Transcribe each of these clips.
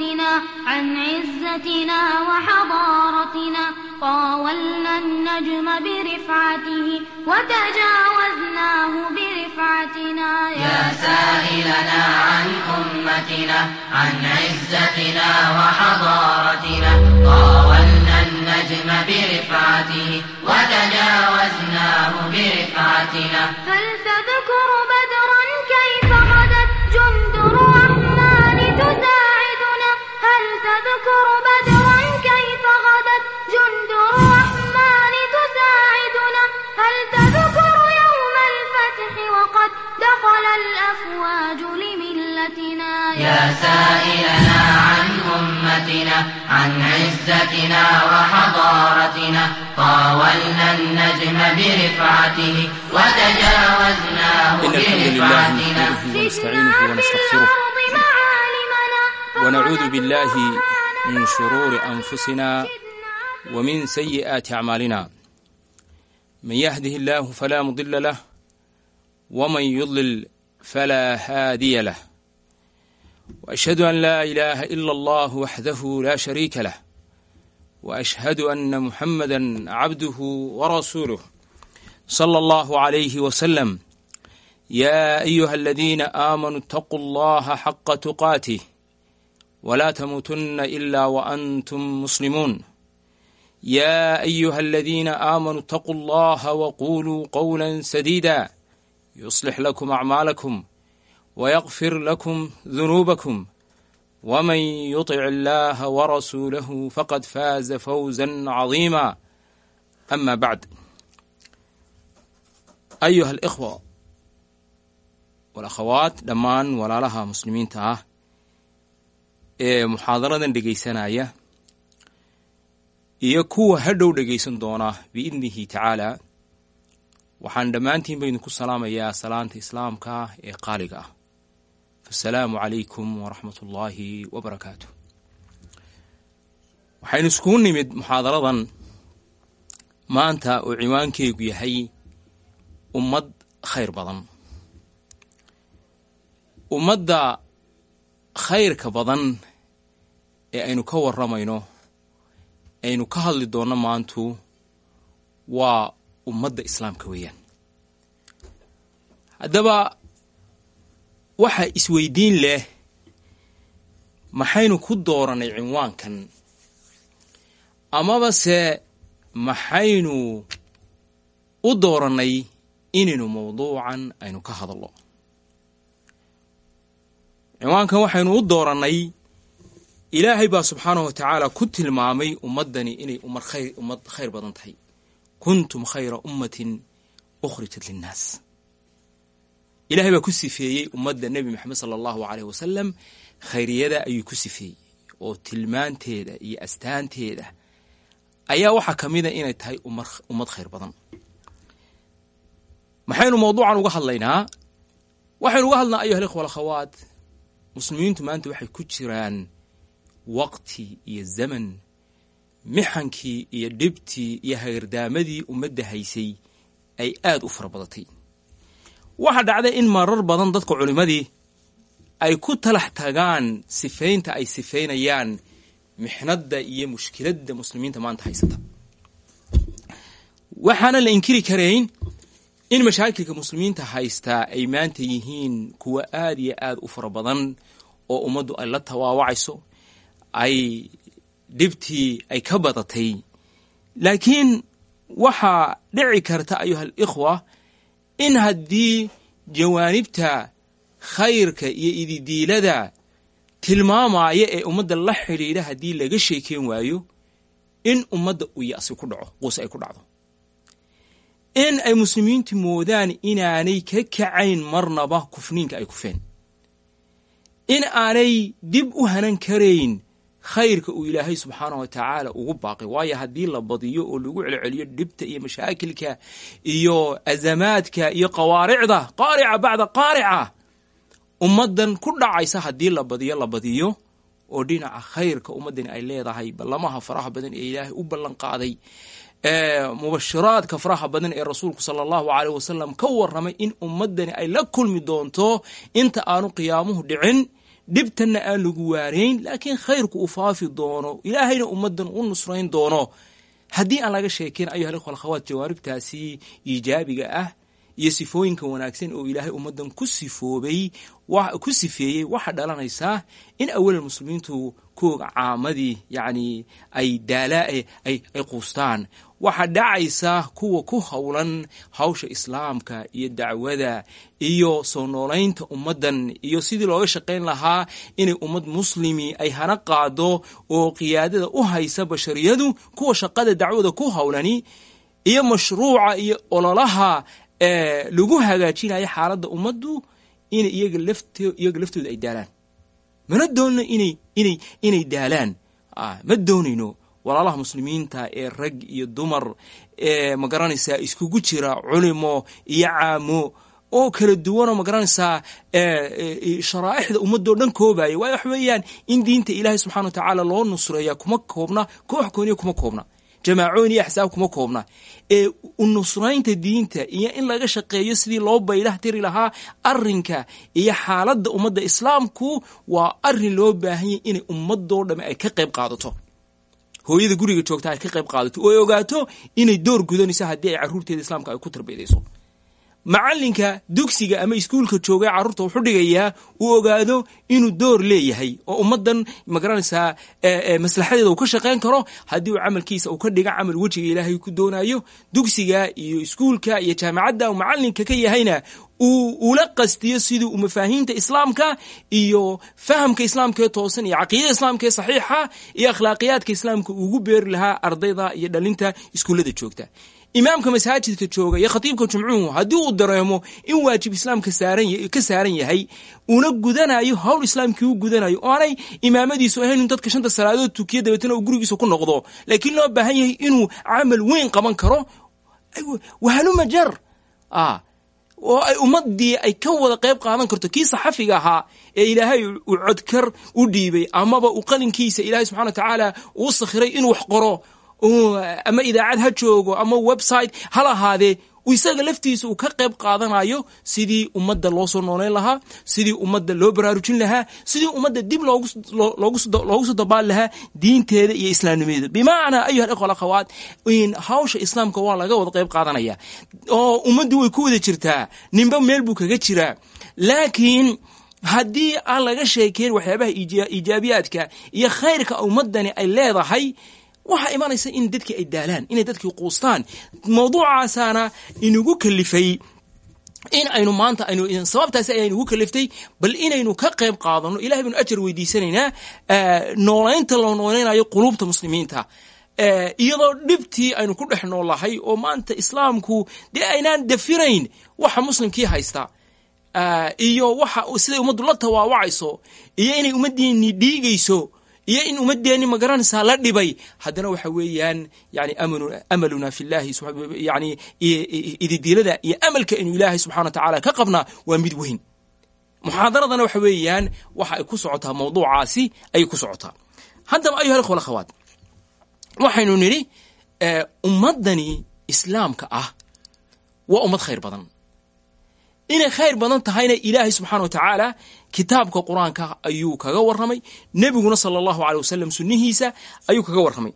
عزتنا عن عزتنا وحضارتنا طاولنا النجم برفعته وتجاوزناه برفعتنا يا سائلنا عن أمتنا عن عزتنا وحضارتنا طاولنا النجم برفعته وتجاوزناه برفعتنا هل تذكر بدر الأفواج لملتنا يا سائلنا عن أمتنا عن عزتنا وحضارتنا طاولنا النجم برفعته وتجاوزناه برفعتنا ونستعينه ونستغفره ونعوذ بالله من شرور أنفسنا ومن سيئات أعمالنا من يهده الله فلا مضل له ومن يضلل فلا هادي له وأشهد أن لا إله إلا الله وحده لا شريك له وأشهد أن محمدا عبده ورسوله صلى الله عليه وسلم يا أيها الذين آمنوا اتقوا الله حق تقاته ولا تموتن إلا وأنتم مسلمون يا أيها الذين آمنوا اتقوا الله وقولوا قولا سديدا يصلح لكم أعمالكم ويغفر لكم ذنوبكم ومن يطع الله ورسوله فقد فاز فوزا عظيما أما بعد أيها الإخوة والأخوات dhammaan walaalaha muslimiinta ah ee muxaadaradan dhegaysanaya iyo kuwa hadhow dhegaysan doona biidnihi tacaala waxaan dhammaantiin ba idinku salaamayaa salaanta islaamka ee qaaliga ah. Fasalaamu calaykum waraxmat ullaahi wabarakaatu waxaynu iskugu nimid muxaadaradan maanta oo ciwaankeygu yahay ummad khayr badan. Ummadda khayrka badan ee aynu ka warramayno aynu ka hadli doonno maantu waa ummadda islaamka weeyaan. Haddaba waxa isweydiin leh maxaynu ku dooranay cinwaankan? Amaba se maxaynu u doorannay inaynu mawduucan aynu ka hadallo cinwaankan waxaynu u doorannay ilaahay baa subxaanahu wa tacaala ku tilmaamay ummaddani inay umad khayr ummad khayr badan tahay kuntum khayra ummatin ukhrijat linnaas. Ilaahay baa ku sifeeyey ummadda nebi maxamed sala allahu aleyh wasalam khayriyada ayuu ku sifeeyey oo tilmaanteeda iyo astaanteeda ayaa waxaa ka mida inay tahay ummad khayr badan. Maxaynu mawduucan uga hadlaynaa? Waxaynu uga hadlnaa ayuha alikhwa alakhawaat muslimiintu maanta waxay ku jiraan waqti iyo zaman mixankii iyo dhibtii iyo hagardaamadii ummadda haysay ay aad u fara badatay. Waxaa dhacday in marar badan dadka culimmadii ay ku talax tagaan sifaynta ay sifaynayaan mixnadda iyo mushkiladda muslimiinta maanta haysata. Waxaana la inkiri karayn in mashaakilka muslimiinta haystaa ay maanta yihiin kuwa aad iyo aad u fara badan oo ummaddu ay la tawaawacayso ay dhibtii ay ka badatay. Laakiin waxaa dhici karta ayuha alikhwa in haddii jawaanibta khayrka iyo ididiilada tilmaamaya ee ummadda la xidhiidha haddii laga sheekeen waayo in ummadda uu ya'si ku dhaco quus ay ku dhacdo. In ay muslimiintu moodaan inaanay ka kacayn marnaba kufniinka ay kufeen in aanay dib u hanan karayn khayrka uu ilaahay subxaana wa tacaala ugu baaqay. Waayo haddii la badiyo oo lagu celceliyo dhibta iyo mashaakilka iyo azamaadka iyo qawaaricda qaarica bacda qaarica ummaddan ku dhacaysa haddii la badiyo la badiyo oo dhinaca khayrka ummaddani ay leedahay. Ballamaha faraha badan ee ilaahay u ballan qaaday mubashiraadka faraha badan ee rasuulku sala allahu caleyh wasalam ka warramay in ummaddani ay la kulmi doonto inta aanu qiyaamuhu dhicin dhibtanna aan lagu waarayn laakiin khayrku uu faafi doono ilaahayna ummaddan u nusrayn doono. Haddii aan laga sheekeyn ayuha ikhwa alkhawaat jawaaribtaasi iijaabiga ah iyo sifooyinka wanaagsan oo ilaahay ummaddan ku sifoobay ku sifeeyey waxaa dhalanaysaa in awalan muslimiintu kooga caamadii yacni ay daalaa ay quustaan waxaa dhacaysa kuwa ku howlan hawsha islaamka iyo dacwada iyo soo noolaynta ummaddan iyo sidii looga shaqayn lahaa inay ummad muslimi ay hana qaado oo qiyaadada u haysa bashariyadu kuwa shaqada dacwada ku howlani iyo mashruuca iyo ololaha lagu hagaajinayo xaaladda ummaddu inay iyaga lafto iyaga laftooda ay daalaan. Mana doonno inay daalaan. Ma doonayno walaalaha muslimiinta ee rag iyo dumar ee ma garanaysaa iskugu jira culimo iyo caamo. Oo kala duwanoo ma garanaysaa sharaa'ixda ummadoo dhan koobaya waayo wax weeyaan in diinta ilaahay subxana wa tacaala loo nusreeya kuma koobna koox kooniya kuma koobna jamaacooyin iyo axsaab kuma koobna. Ee unusraynta diinta iyo in laga shaqeeyo sidii loo baylah tiri lahaa arinka iyo xaaladda ummadda islaamku waa arrin loo baahanyay inay ummadoo dhamme ay ka qayb qaadato hooyada guriga joogta ay ka qayb qaadato oo ay ogaato inay door gudanayso haddii ay carruurteeda islaamka ay ku tarbiyadayso macalinka dugsiga ama iskuulka jooga ee carruurta wuxuu dhigayaa uu ogaado inuu door leeyahay oo ummaddan ma garanaysaa maslaxadeeda uu ka shaqayn karo. Haddii uu camalkiisa uu ka dhiga camal wejiga ilaahay ku doonayo dugsiga iyo iskuulka iyo jaamacadda uu macalinka ka yahayna uu ula qastiyo sidii mafaahiimta islaamka iyo fahamka islaamka ee toosan iyo caqiidada islaamka ee saxiixa iyo akhlaaqiyaadka islaamka ugu beeri lahaa ardayda iyo dhalinta iskuullada joogta. Imaamka masaajidka jooga iyo khatiibka jumcuhu haddii uu dareemo in waajib islaamka ka saaran yahay una gudanayo howl islaamkii u gudanayo oo aanay imaamadiisu ahayn in dadka shanta salaadood tukiya dabeetana uu gurigiisa ku noqdo. Laakiin loo baahan yahay inuu camal weyn qaban karo. Wahaluma jar oo ay ummadii ay ka wada qayb qaadan karto kii saxafiga ahaa ee ilaahay uu codkar u dhiibay amaba uu qalinkiisa ilaahay subxana wa tacaala uu sakhiray inuu wax qoro ama idaacad ha joogo ama website hal ahaadee isaga laftiisa uu ka qayb qaadanayo sidii ummadda loo soo nooleyn lahaa sidii ummadda loo baraarujin lahaa sidii ummadda dib loogu soo dabaali lahaa diinteeda iyo islaamnimadeeda. Bimacnaa ayuha alikhwa alakhawaat hawsha islaamka waa laga wada qayb qaadanaya. Oo ummaddu way ku wada jirtaa ninba meel buu kaga jiraa. Laakiin haddii aan laga sheekeyn waxyaabaha iijaabiyaadka iyo khayrka ummaddani ay leedahay waxaa imanaysa in dadkii ay daalaan inay dadkii quustaan. Mawduucaasaana inugu kalifay. In aynu maanta aynu sababtaasi ayaa inugu kaliftay bal inaynu ka qayb qaadano. Ilahay baynu ajar weydiisanaynaa noolaynta loo noolaynayo quluubta muslimiinta. Iyadoo dhibtii aynu ku dhex noolahay oo maanta islaamku dee aynaan dafirayn waxa muslimkii haysta. Iyo waxa siday ummaddu la tawaawacayso iyo inay ummaddiini dhiigayso iyo in ummadeenni ma garanaysaa la dhibay. Haddana waxa weeyaan yani amaluna fi llahi yani ididiilada iyo amalka inu ilaahay subxana wa tacaala ka qabnaa waa mid weyn. Muxaadaradana waxa weeyaan waxa ay ku socotaa mawduucaasi ayay ku socotaa. Haddaba ayuha ikhwa akhawaat waxaynu nidhi ummaddani islaamka ah waa ummad khayr badan. Inay khayr badan tahayna ilaahay subxana wa tacaala kitaabka qur'aanka ayuu kaga warramay. Nebiguna sala allahu aley wasalam sunnihiisa ayuu kaga warramay.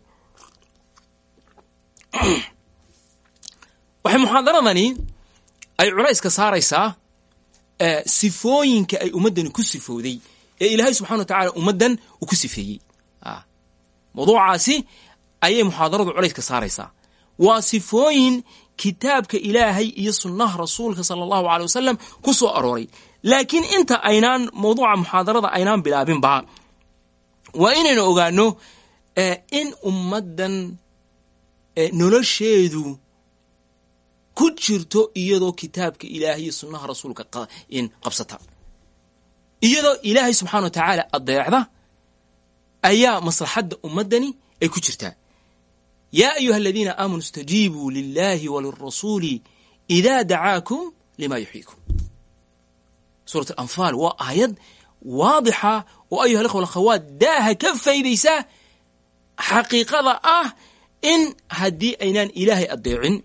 Waxay muxaadaradani ay culayska saaraysaa sifooyinka ay ummaddani ku sifowday ee ilaahay subxana wa tacala ummaddan uu ku sifeeyey. Mawduucaasi ayay muxaadaradu culayska saaraysaa. Waa sifooyin kitaabka ilaahay iyo sunnaha rasuulka sala allahu aley wasalam ku soo arooray laakiin inta aynaan mawduuca muxaadarada aynaan bilaabinba waa inaynu ogaano in ummaddan nolosheedu ku jirto iyadoo kitaabka ilaahay iyo sunnaha rasuulka qabsata. Iyadoo ilaahay subxana wa tacaala adeecda ayaa maslaxadda ummaddani ay ku jirtaa. Yaa ayuha aladiina aamanuu istajiibuu lilahi walirasuuli idaa dacaakum lima yuxyiikum suurat alanfaal waa aayad waadixa oo ayuha alikhwa alakhawaat daaha ka faydaysa xaqiiqada ah in haddii aynaan ilaahay addeecin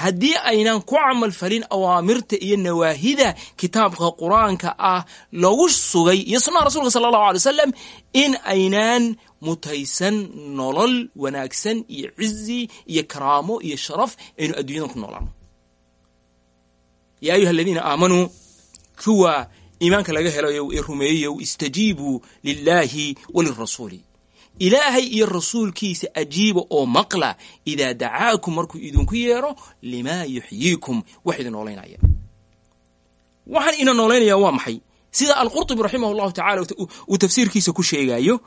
haddii aynaan ku camal falin awaamirta iyo nawaahida kitaabka qur'aanka ah lagu sugay iyo sunnaha rasulka sala allahu alay wasalam in aynaan mutaysan nolol wanaagsan iyo cizi iyo karaamo iyo sharaf aynu adduunyadan ku noolaano yaa ayuha aladiina aamanuu kuwa iimaanka laga helayo ee rumeeyow istajiibuu lilaahi walirasuuli ilaahay iyo rasuulkiisa ajiiba oo maqla idaa dacaakum markuu idinku yeero limaa yuxyiikum wax idin noolaynaya. Waxaan ina noolaynayaa waa maxay? Sida alqurtubi raximah llahu tacala uu tafsiirkiisa ku sheegayo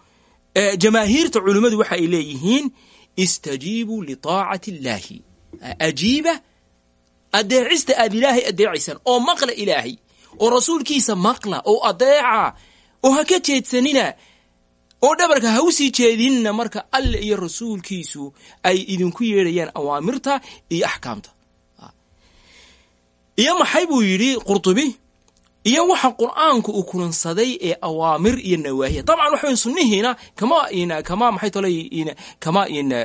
jamaahiirta culimmadu waxa ay leeyihiin istajiibuu litaacati illaahi ajiiba adeecista aad ilaahay adeecaysaan oo maqla ilaahay oo rasuulkiisa maqla oo adeeca oo ha ka jeedsanina oo dhabarka ha u sii jeedinna marka alle iyo rasuulkiisu ay idinku yeedhayaan awaamirta iyo axkaamta. Iyo maxay buu yidhi qurtubi? Iyo waxa qur'aanku uu kulansaday ee awaamir iyo nawaahiya. Dabcan waxa sunnihiina kama ina kama maxay ina kama ina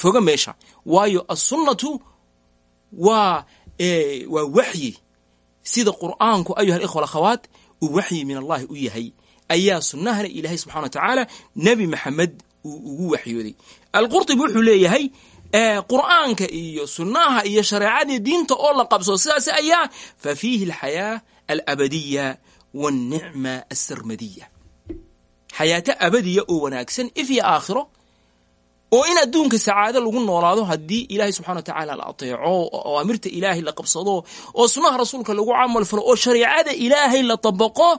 foga meesha. Waayo assunnatu waa waa waxyi sida qur'aanku ayuha alikhwa alakhawaat uu waxyi min allahi u yahay. Ayaa sunnahana ilaahay subxana wa tacaala nebi maxamed uu ugu waxyooday. Alqurطibi wuxuu leeyahay qur'aanka iyo sunnaha iyo shareecadii diinta oo la qabso sidaas ayaa fa fiihi alxayaa alabadiya wاlnicma alsarmadiya xayaato abadiya oo wanaagsan if aakhiro oo in adduunka sacaado lagu noolaado haddii ilaahay subxana wa tacaala la ateeco oo awaamirta ilaahay la qabsado oo sunnaha rasuulka lagu camal falo oo shareecada ilaahay la dabaqo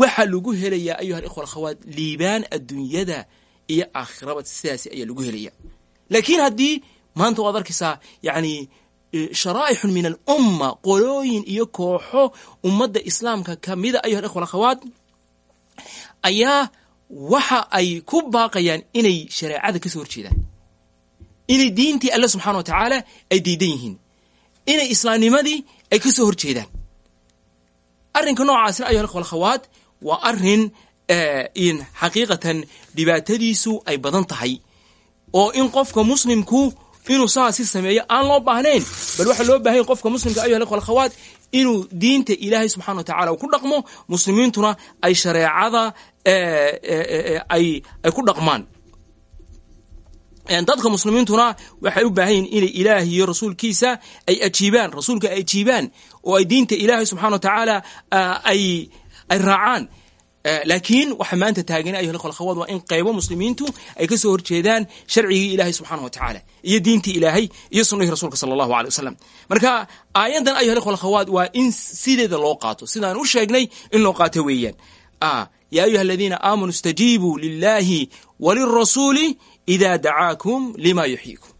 waxaa lagu helayaa ayuha alikhwa alkhawaat liibaan adduunyada iyo aakhiraba sidaasi ayaa lagu helaya. Laakiin haddii maanta waad arkaysaa yani sharaa'ixun min alumma qolooyin iyo kooxo ummadda islaamka kamida ayuha alikhwa alakhawaat ayaa waxa ay ku baaqayaan inay shareecada ka soo horjeedaan. Inay diintii alle subxana wa tacaala ay diidan yihiin. Inay islaamnimadii ay ka soo horjeedaan. Arrinka noocaasna ayuha alikhwa alkhawaat waa arrin in xaqiiqatan dhibaatadiisu ay badan tahay. Oo in qofka muslimku inuu saasi sameeyo aan loo baahnayn bal waxaa loo baahanya qofka muslimka ayuha alikhwa alkhawaat inuu diinta ilaahay subxana wa tacala ku dhaqmo muslimiintuna ay shareecada ay ku dhaqmaan. Dadka muslimiintuna waxay u baahan yihiin inay ilaahi iyo rasuulkiisa ay ajiibaan rasuulka ay ajiibaan oo ay diinta ilaahay subxana wa tacaala ay ay raacaan. Laakiin waxa maanta taagan ayuha ikhwa alkhawaat waa in qaybo muslimiintu ay ka soo horjeedaan sharcigii ilaahay subxaana wa tacaala iyo diintii ilaahay iyo sunnahii rasuulka sala allahu aley wasalam marka aayaddan ayuha ikhwa alkhawaat waa in sideeda loo qaato. Sidaan u sheegnay in loo qaato weeyaan ya ayuha aladiina aamanuu istajiibuu lilahi walirasuuli ida dacaakum lima yuxyiikum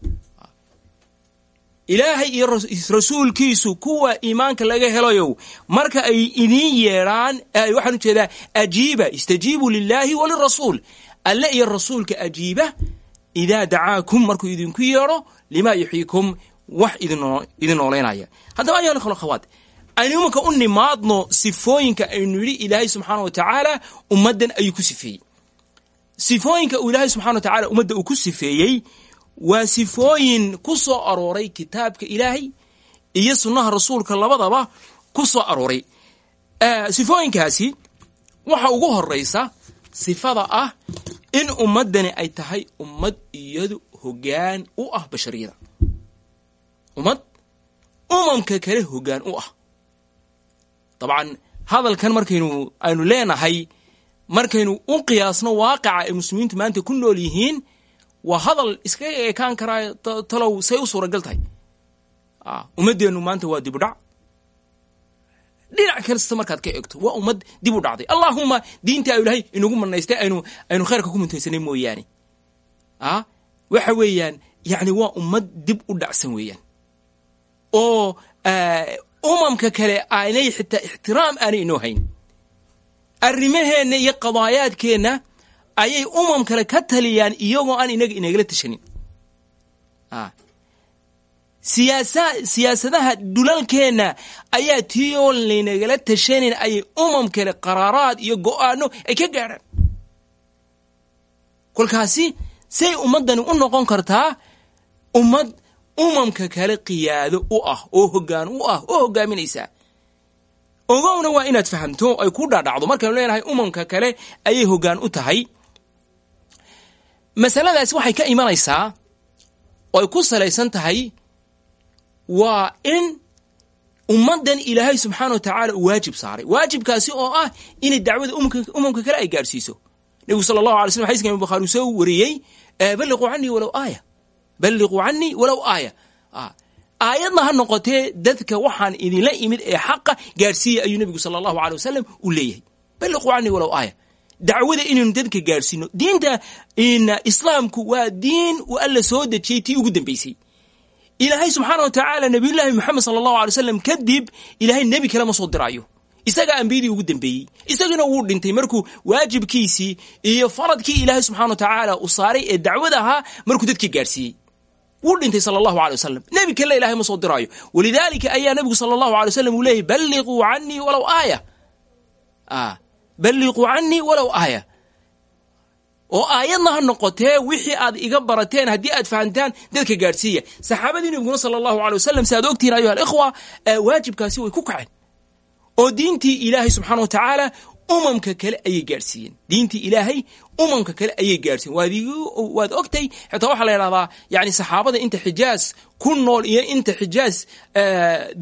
ilaahay iyo rasuulkiisu kuwa iimaanka laga helayow marka ay idiin yeedhaan waxaan u jeedaa ajiiba istajiibuu lilahi walirasuul alle iyo rasuulka ajiiba idaa dacaakum markuu idinku yeedho lima yuxyiikum wax idin noolaynaya haddaba ayuha ikhwa akhawaat aynu imanka u nimaadno sifooyinka aynu yidhi ilaahay subxaana wa tacaala ummaddan ayuu ku sifeeyey. Sifooyinka uu ilaahay subxana wa tacala ummadda uu ku sifeeyey waa sifooyin ku soo arooray kitaabka ilaahay iyo sunnaha rasuulka labadaba ku soo arooray. Sifooyinkaasi waxa ugu horeysa sifada ah in ummaddani ay tahay ummad iyadu hoggaan u ah bashariyada. Ummad umamka kale hoggaan u ah dabcan hadalkan markaynu aynu leenahay markaynu u qiyaasno waaqaca ay muslimiintu maanta ku nool yihiin waa hadal iska ekaan karaa talow say u suuragal tahay. Ummaddeennu maanta waa dib u dhac. Dhinac kasta markaad ka eegto waa ummad dib u dhacday. Allahuma diinta a ilahay inagu manaystay aynu aynu khayrka ku muntaysanay mooyaane. Waxa weeyaan yani waa ummad dib u dhacsan weeyaan. Oo umamka kale aanay xitaa ixtiraam aanay inoo hayn. Arrimaheenna iyo qadaayaadkeenna ayay umam kale ka taliyaan iyagoo aan inaga inagala tashanin. Siyaasa siyaasadaha dhulalkeenna ayaa tii oo laynagala tashanayn ayay umam kale qaraaraad iyo go'aano ay ka gaadhaan kolkaasi say ummaddani u noqon kartaa ummad umamka kale qiyaado u ah oo hoggaan u ah oo hoggaaminaysaa ogowna waa inaad fahamto ay ku dhaadhacdo. Markaynu leenahay umamka kale ayay hoggaan u tahay. Masaladaasi waxay ka imanaysaa oo ay ku salaysan tahay waa in ummaddan ilaahay subxaana wa tacaala uu waajib saaray. Waajibkaasi oo ah inay dacwada umamka kale ay gaadhsiiso nebigu sala allahu alay slam xadiska imam bukhari soo wariyey balliquu canii walow aaya balliquu canii walow aaya. Aayadna ha noqotee dadka waxaan idinla imid ee xaqa gaadhsiiya ayuu nebigu sala allahu alay wasalam uu leeyahay. Balliquu canii walow aaya. Dacwada inaynu dadka gaadhsiino. Diinta islaamku waa diin uu alla soo dejiyey tii ugu dambaysay ilaahay subxaana wa tacaala nabiyullaahi moxamed sala allahu alay wasalam kadib ilaahay nebi kale ma soo diraayo. Isagaa ambiyadii ugu dambeeyey. Isagiina wuu dhintay markuu waajibkiisii iyo faradkii ilaahay subxana wa tacaala saaray ee dacwada ahaa markuu dadkii gaadhsiiyey wuu dhintay sala allahu alay wasalam nebi kale ilahay ma soo diraayo. Walidaalika ayaa nebigu sala allahu alay wasalam uu leeyay balliquu canii walow aaya. Balliquu canii walow aaya. Oo aayadna ha noqotee wixii aad iga barateen haddii aad fahantaan dadka gaadhsiiya. Saxaabadii nebiguna sala allahu alay wasalam si aad ogtihin ayuha alikhwa waajibkaasi way ku kaceen. Oo diintii ilaahay subxaana wa tacaala umamka kale ayay gaadhsiiyeen diintii ilaahay umamka kale ayay gaadhsiiyen waad ogtay xitaa waxaa la yidhahdaa yani saxaabada inta xijaaz ku nool iyo inta xijaaz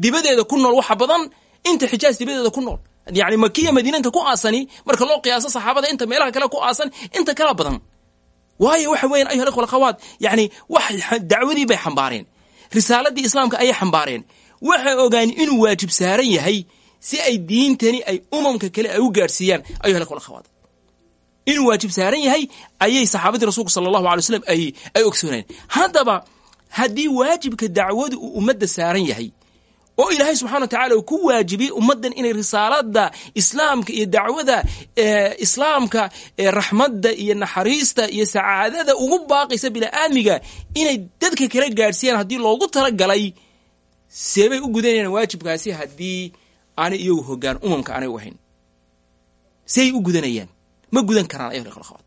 dibadeeda ku nool waxa badan inta xijaaz dibadeeda ku nool. Yani makiya madiinanta ku aasani marka loo qiyaaso saxaabada inta meelaha kale ku aasan inta kala badan. Waayo waxa weyan ayuha ikhwa akhawaat yani wax dacwadii bay xambaareen. Risaaladii islaamka ayay xambaareen. Waxay ogaan inuu waajib saaran yahay si ay diintani ay umamka kale ay u gaadhsiiyaan ayuha ikhwa akhawaat inuu waajib saaran yahay ayay saxaabadii rasuulku sala allahu alay waslam ay ay ogsooneen haddaba haddii waajibka dacwadu uu ummadda saaran yahay oo ilaahay subxana wa tacala uu ku waajibiyey ummaddan inay risaalada islaamka iyo dacwada islaamka raxmadda iyo naxariista iyo sacaadada ugu baaqaysa bini'aadmiga inay dadka kala gaadhsiiyaan haddii loogu talagalay seebay u gudanayaan waajibkaasi haddii aanay iyagu hoggaan umamka aanay u ahayn. Seay u gudanayaan. Ma gudan karaan ayuha ikhwat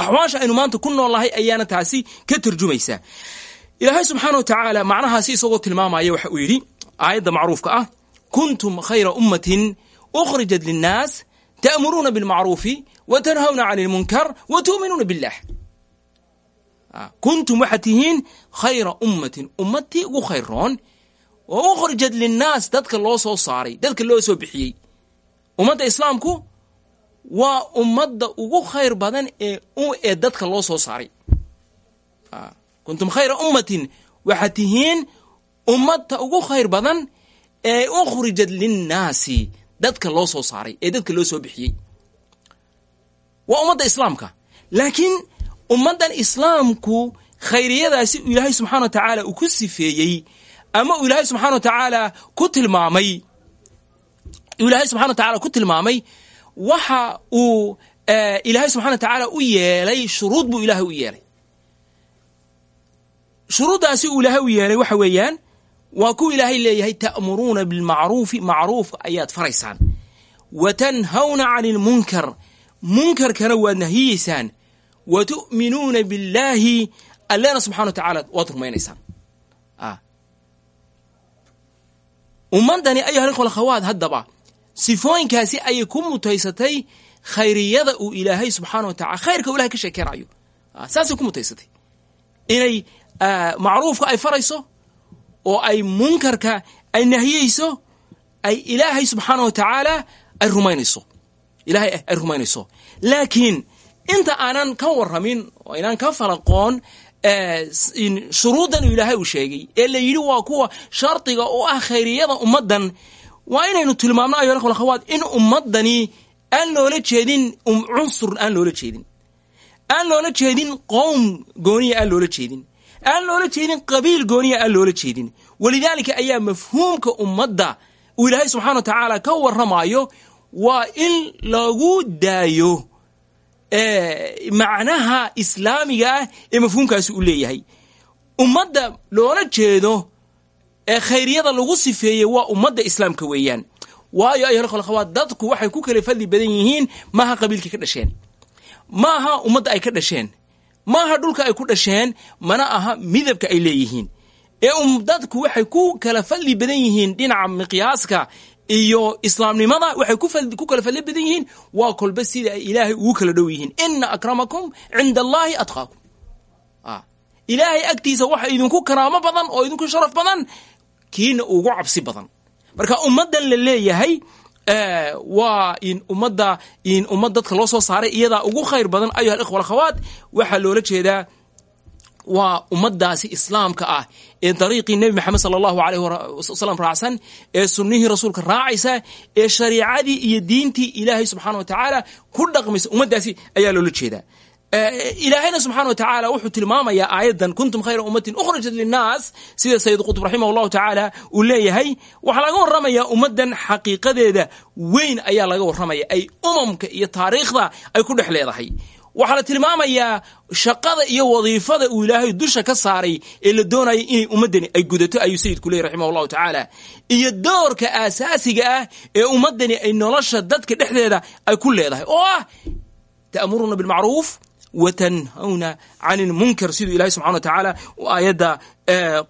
axwaasha aynu maanta ku nool nahay ayaana taasi ka tarjumaysaa. Ilaahay subxaana wa tacaala macnahaasi isagoo tilmaamaya waxa uu yidhi aayadda macruufka ah kuntum khayra ummatin ukhrijat linnaas ta'muruuna bilmacruufi wa tanhawna cani lmunkar wa tu'minuuna billah. Kuntum waxaad tihiin khayra ummatin ummadtii ugu khayroon oo ukhrijat linnaas dadka loo soo saaray dadka loo soo bixiyey. Ummadda islaamku waa ummadda ugu khayr badan ee ee dadka loo soo saaray. Kuntum khayra ummatin waxaad tihiin ummadta ugu khayr badan ee ukhrijat linnaasi dadka loo soo saaray ee dadka loo soo bixiyey. Waa ummadda islaamka. Laakiin ummaddan islaamku khayriyadaasi ilaahay subxana wa tacaala uu ku sifeeyey ama uu ilaahay subxana wa tacaala ku tilmaamay ilaahay subxana wa tacaala ku tilmaamay waxa uu ilaahay subxana wa tacaala u yeelay shuruud buu ilaahay u yeelay. Shuruuddaasi uu ilaahay u yeelay waxa weeyaan waa kuwa ilaahay leeyahay ta'muruuna bilmacruufi macruufka ayaad faraysaan. Wa tanhawna cani lmunkar munkarkana waad nahiyeysaan wa tu'minuuna billaahi allena subxana wa tacaala waad rumaynaysaan ummaddani ayuha ikhwa akhawaad haddaba. Sifooyinkaasi ayay ku mutaysatay khayriyada uu ilaahay subxaana wa tacala khayrka ilahay ka sheekeynayo saasay ku mutaysatay. Inay macruufka ay farayso oo ay munkarka ay nahiyeyso ay ilaahay subxaana wa tacaala ay rumaynayso. Ilaahay ay rumaynayso. Laakiin inta aanan ka warramin oo inaan ka falaqoon shuruuddan ilaahay uu sheegay ee la yidhi waa kuwa shardiga oo ah khayriyada ummaddan. Waa inaynu tilmaamno ayo ikhwa akhawaat in ummaddani aan loola jeedin cunsur aan loola jeedin. Aan loola jeedin qowm gooniya aan loola jeedin. Aan loola jeedin qabiil gooniya aan loola jeedin. Walidaalika ayaa mafhuumka ummadda uu ilaahay subxana wa tacaala ka warramaayo waa in lagu daayo macnaha islaamiga ah ee mafhuumkaasi u leeyahay. Ummadda loola jeedo ee khayriyada lagu sifeeyey waa ummadda islaamka weeyaan. Waayo ayuhalkhalkhawaad dadku waxay ku kala fadli badan yihiin maaha qabiilkay ka dhasheen. Maaha ummadda ay ka dhasheen. Maaha dhulka ay ku dhasheen mana aha midabka ay leeyihiin. Ee um dadku waxay ku kala fadli badan yihiin dhinaca miqyaaska iyo islaamnimada waxay ku kala fadli badan yihiin waa kolba sida ay ilaahay ugu kala dhow yihiin. Ina akramakum cinda allahi atqaakum ilaahay agtiisa waxa idinku karaamo badan oo idinku sharaf badan kiina ugu cabsi badan. Marka ummaddan la leeyahay waa in ummadda in ummad dadka loo soo saaray iyadaa ugu khayr badan ayuha alikhwa alakhawaat waxaa loola jeedaa waa ummaddaasi islaamka ah ee dariiqii nebi maxamed sala allahu alayh wasalam raacsan ee sunnihii rasuulka raacaysa ee shariicadii iyo diintii ilaahay subxaana wa tacaala ku dhaqmaysa ummaddaasi ayaa loola jeedaa ilaahayna subxana wa tacaala wuxuu tilmaamayaa aayaddan kuntum khayra ummatin ukhrijat linnaas sida sayid qutub raximah allahu tacaala uu leeyahay. Waxaa laga warramayaa ummaddan xaqiiqadeeda weyn ayaa laga warramaya ay umamka iyo taariikhda ay ku dhex leedahay waxaa la tilmaamayaa shaqada iyo wadiifada uu ilaahay dusha ka saaray ee la doonaya inay ummaddani ay gudato ayuu sayidku leeyay raximah allahu tacaala. Iyo doorka aasaasiga ah ee ummaddani ay nolosha dadka dhexdeeda ay ku leedahay oo ah ta'muruuna bilmacruuf watanhawna can ilmunkar siduu ilahay subxana wa tacaala aayadda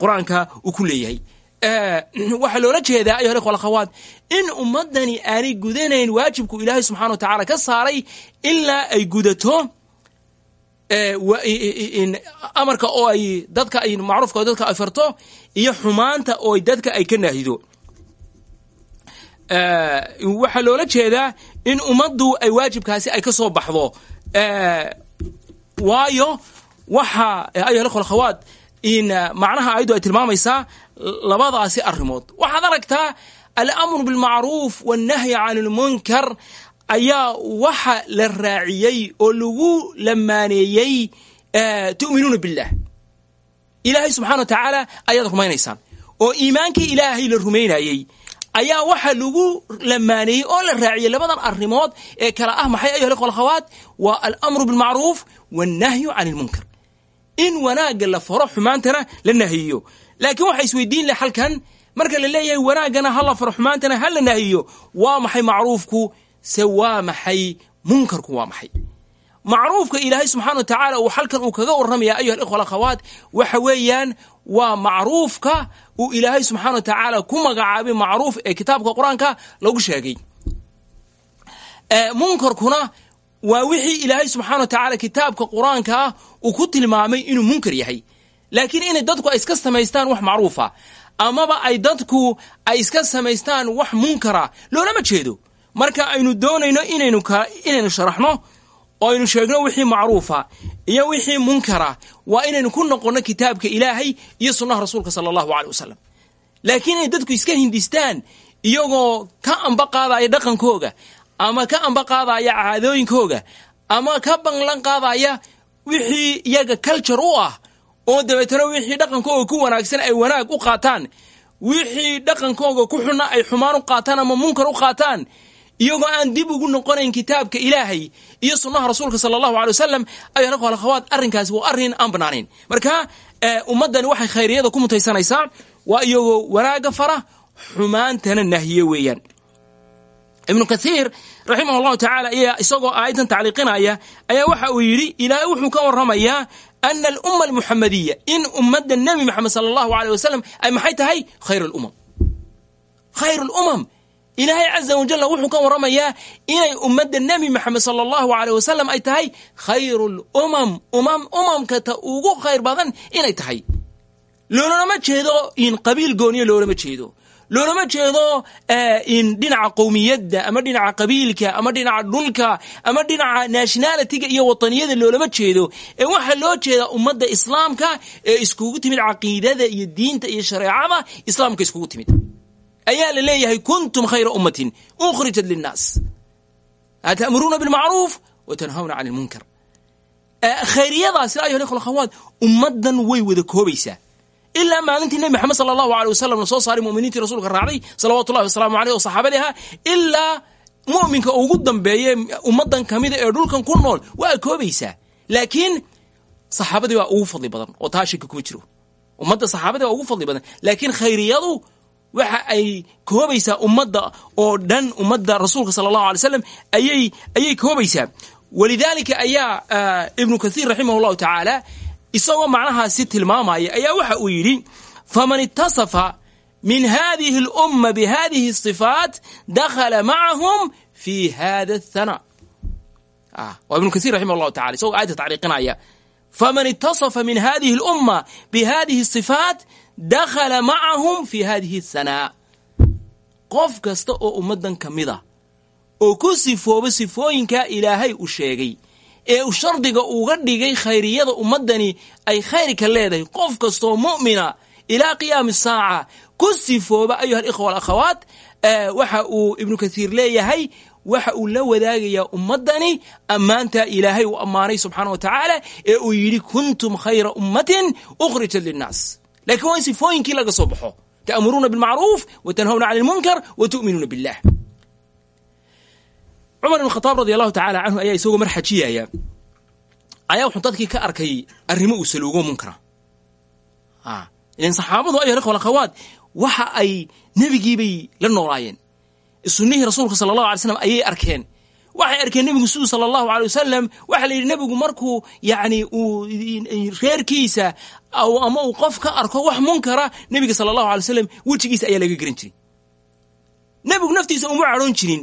qur'aanka uu ku leeyahay waxaa loola jeedaa ayuha ikhwa alakhawaat in ummaddani aanay gudanayn waajibku ilaahay subxana wa tacaala ka saaray ilaa ay gudato amarka oo ay dadka ay macruufka dadka ay farto iyo xumaanta oo dadka ay ka naahido. Waxaa loola jeedaa in ummaddu ay waajibkaasi ay ka soo baxdo. Waayo waxa ayuha ikhwa alakhawaat in macnaha ayaddu ay tilmaamaysaa labadaasi arrimood. Waxaad aragtaa alamru bilmacruuf wannahyi can ilmunkar ayaa waxa la raaciyey oo lagu lamaaneeyey tu'minuuna billah ilaahay subxana wa tacaala ayaad rumaynaysaan. Oo iimaankii ilaahay la rumaynayey ayaa waxa lagu lamaaneeyey oo la raaciyey labadan arrimood ee kala ah. Maxay ayuha ikhwa alakhawaat waa alamru bilmacruuf wannahyu can ilmunkar in wanaagga la faro xumaantana la nahiyo laakiin waxa isweydiin leh halkan marka la leeyahay wanaaggana ha la faro xumaantana ha la nahiyo waa maxay macruufku? Se waa maxay? Munkarku waa maxay? Macruufka ilaahay subxana wa tacaala uu halkan uu kaga warramaya ayuha alikhwa alakhawaat waxa weeyaan waa macruufka uu ilaahay subxana wa tacaala ku magacaabay macruuf ee kitaabka qur'aanka lagu sheegay. Munkarkuna waa wixii ilaahay subxana wa tacaala kitaabka qur'aanka uu ku tilmaamay inuu munkar yahay laakiin inay dadku ay iska samaystaan wax macruufa amaba ay dadku ay iska samaystaan wax munkara loolama jeedo. Marka aynu doonayno inaynu sharaxno oo aynu sheegno wixii macruufa iyo wixii munkara waa inaynu ku noqonno kitaabka ilaahay iyo sunnaha rasuulka sala allahu aleyh wasalam laakiin inay dadku iska hindistaan iyagoo ka amba qaadaya dhaqankooga ama ka amba qaadaya caadooyinkooga ama ka banlan qaadaya wixii iyaga culture u ah oo dabeetana wixii dhaqankooga ku wanaagsan ay wanaag u qaataan wixii dhaqankooga ku xunna ay xumaan u qaataan ama munkar u qaataan iyagoo aan dib ugu noqonayn kitaabka ilaahay iyo sunnaha rasuulka sala allahu alay wasalam ayuha ikhwa alakhawaat arrinkaasi waa arrin aan banaanayn marka ummaddani waxay khayriyada ku mutaysanaysaa waa iyagoo wanaagga fara xumaantana nahiye weeyaan. Ibnu kathiir raximah allahu tacaala ayaa isagoo aayaddan tacliiqinaya ayaa waxa uu yidhi ilaahay wuxuu ka warramayaa ana alumma almuxamadiya in ummadda nebi moxamed sala allahu aleyh wasalam ay maxay tahay khayr lumam khayr lumam ilaahay caza wajalla wuxuu ka warramayaa inay ummadda nebi moxamed sala allahu aleyh wasalam ay tahay khayru lumam umam umamka ta ugu khayr badan inay tahay loolama jeedo in qabiil gooniya loolama jeedo loolama jeedo in dhinaca qowmiyadda ama dhinaca qabiilka ama dhinaca dhulka ama dhinaca nationalitiga iyo wataniyada loolama jeedo. Ee waxaa loo jeedaa ummadda islaamka ee iskugu timid caqiidada iyo diinta iyo shareecada islaamka iskugu timid. Ayaa la leeyahay kuntum khayra ummatin ukhrijat linnaas. Ta'muruuna bilmacruuf wa tanhawna can ilmunkar khayriyadaasi ayuha ikhwa akhawaat ummaddan way wada koobaysaa ilaa maalintii nebi maxamed sala allahu aley wasalam la soo saaray muminiintii rasuulka raacday salawatu llahi wasalaamu aleyh oo saxaabadii ahaa ilaa mu'minka ugu dambeeye ummaddan kamida ee dhulkan ku nool waa koobaysaa laakiin saxaabadii baa ugu fadli badan oo taa shaki kuma jiro. Ummadda saxaabadii baa ugu fadli badan. Laakiin khayriyadu waxa ay koobaysaa ummadda oo dhan ummadda rasuulka sala allahu alay slam ayay ayay koobaysaa walidaalika ayaa ibnu kathiir raximah allahu tacaala isagoo macnahaasi tilmaamaya ayaa waxa uu yidhi faman itasafa min haadihi alumma bihaadihi asifaat dakhala macahum fi hada athana ah, waa ibnu kasiir raximah allahu tacala isagoo aayadka tacriiqinaya faman itasafa min hadihi alumma bihadihi asifaat dakhala macahum fii hadihi athanaa qof kasta oo ummaddan ka mid a oo ku sifooba sifooyinkaa ilaahay u sheegay ee shardiga uga dhigay khayriyada ummaddani ay khayrka leedahay. Qof kastoo mu'mina ilaa qiyaami saaca ku sifooba ayuha alikhwa alakhawaat waxa uu ibnu kathiir leeyahay waxa uu la wadaagayaa ummaddani ammaantaa ilaahay uu ammaanay subxaana wa tacaala ee uu yidhi kuntum khayra ummatin ukhrijat linnaas. Lakiin waa in sifooyinkii laga soo baxo. Ta'muruuna bilmacruuf wa tanhawna cani lmunkar wa tu'minuuna billah cumar ibn khataab radi allahu tacala canhu ayaa isagoo mar xajiyaya ayaa wuxuu dadkii ka arkay arrimo uu saluugo munkara. Ilan saxaabadu ayuha ikhwa alakhawaat waxa ay nebigiibay la noolaayeen. Sunnihii rasuulka sala allahu alay slam ayay arkeen. Waxay arkeen nebigu siduu sala allahu alay wasalam waxaa la yidhi nebigu markuu yacni uu reerkiisa ama uu qof ka arko wax munkara nebiga sala allahu alay wasalam wejigiisa ayaa laga geran jiray. Nebigu naftiisa uma cadhoon jirin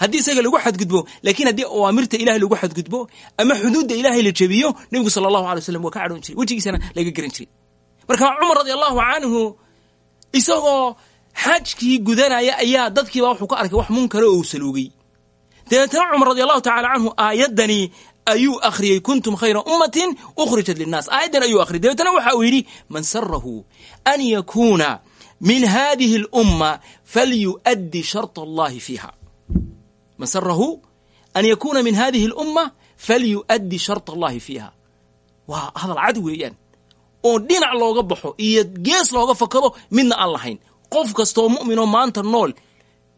haddii isaga lagu xadgudbo laakiin haddii awaamirta ilahay lagu xadgudbo ama xuduudda ilaahay la jebiyo nebigu sala allahu alay wasalam waa ka cadhoon jiray wejigiisana laga geran jiray. Marka cumar radi allahu canhu isagoo xajkii gudanaya ayaa dadkiiba wuxuu ka arkay wax munkara oo uu saluugay dabeetana cumar radi allahu tacala canhu aayaddani ayuu akhriyey kuntum khayra ummatin ukhrijat linnaas. Aayaddan ayuu akhriyay dabeetana waxa uu yidhi man sarahu an yakuuna min hadihi اlumma falyu'addi sharط allahi fiiha man sarahu an yakuuna min hadihi اlumma falyu'addi sharط allahi fiiha waa hadal cad weeyaan oo dhinac looga baxo iyo gees looga fakado midna aan lahayn qof kastoo mu'minoo maanta nool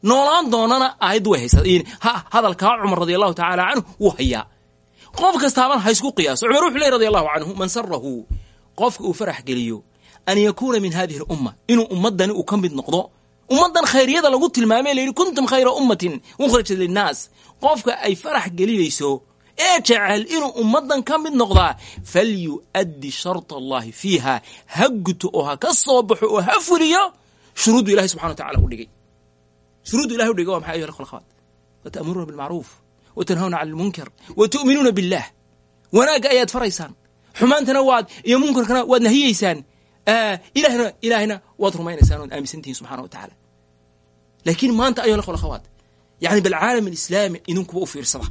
noolaan doonana aayaddu way haysaa hadalkaa cumar radi allahu tacaala canhu wuu hayaa qof kastaabana ha isku qiyaaso cumar wuxuu ley radi allahu canhu man sarahu qofka uu farax geliyo an yakuuna min hadihi alumma inuu ummaddani uu ka mid noqdo ummaddan khayryada lagu tilmaamay layidhi kuntum khayra ummatin. Ukhrajat linnaas. Qofka ay farax gelinayso ee jecel inuu ummaddan ka mid noqdaa falyu'addi sharط allahi fiiha. Ha guto oo ha ka soo baxo oo ha fuliyo shuruuddu ilahay subxana wa tacala u dhigay. Shuruuddu ilahay u dhigay waa maxay ayuha alkhwaat wata'muruuna bilmacruuf wa tanhawna cani lmunkar wa tu'minuuna billah. Wanaagga ayaad faraysaan xumaantana waad iyo munkarkana waad nahiyeysaan ilahna ilaahna waad rumaynaysaan ood aaminsantihin subxana wa laakiin maanta ayuha alkhwa alakhawaat yani balcaalam alislaami idinkuba u fiirsada.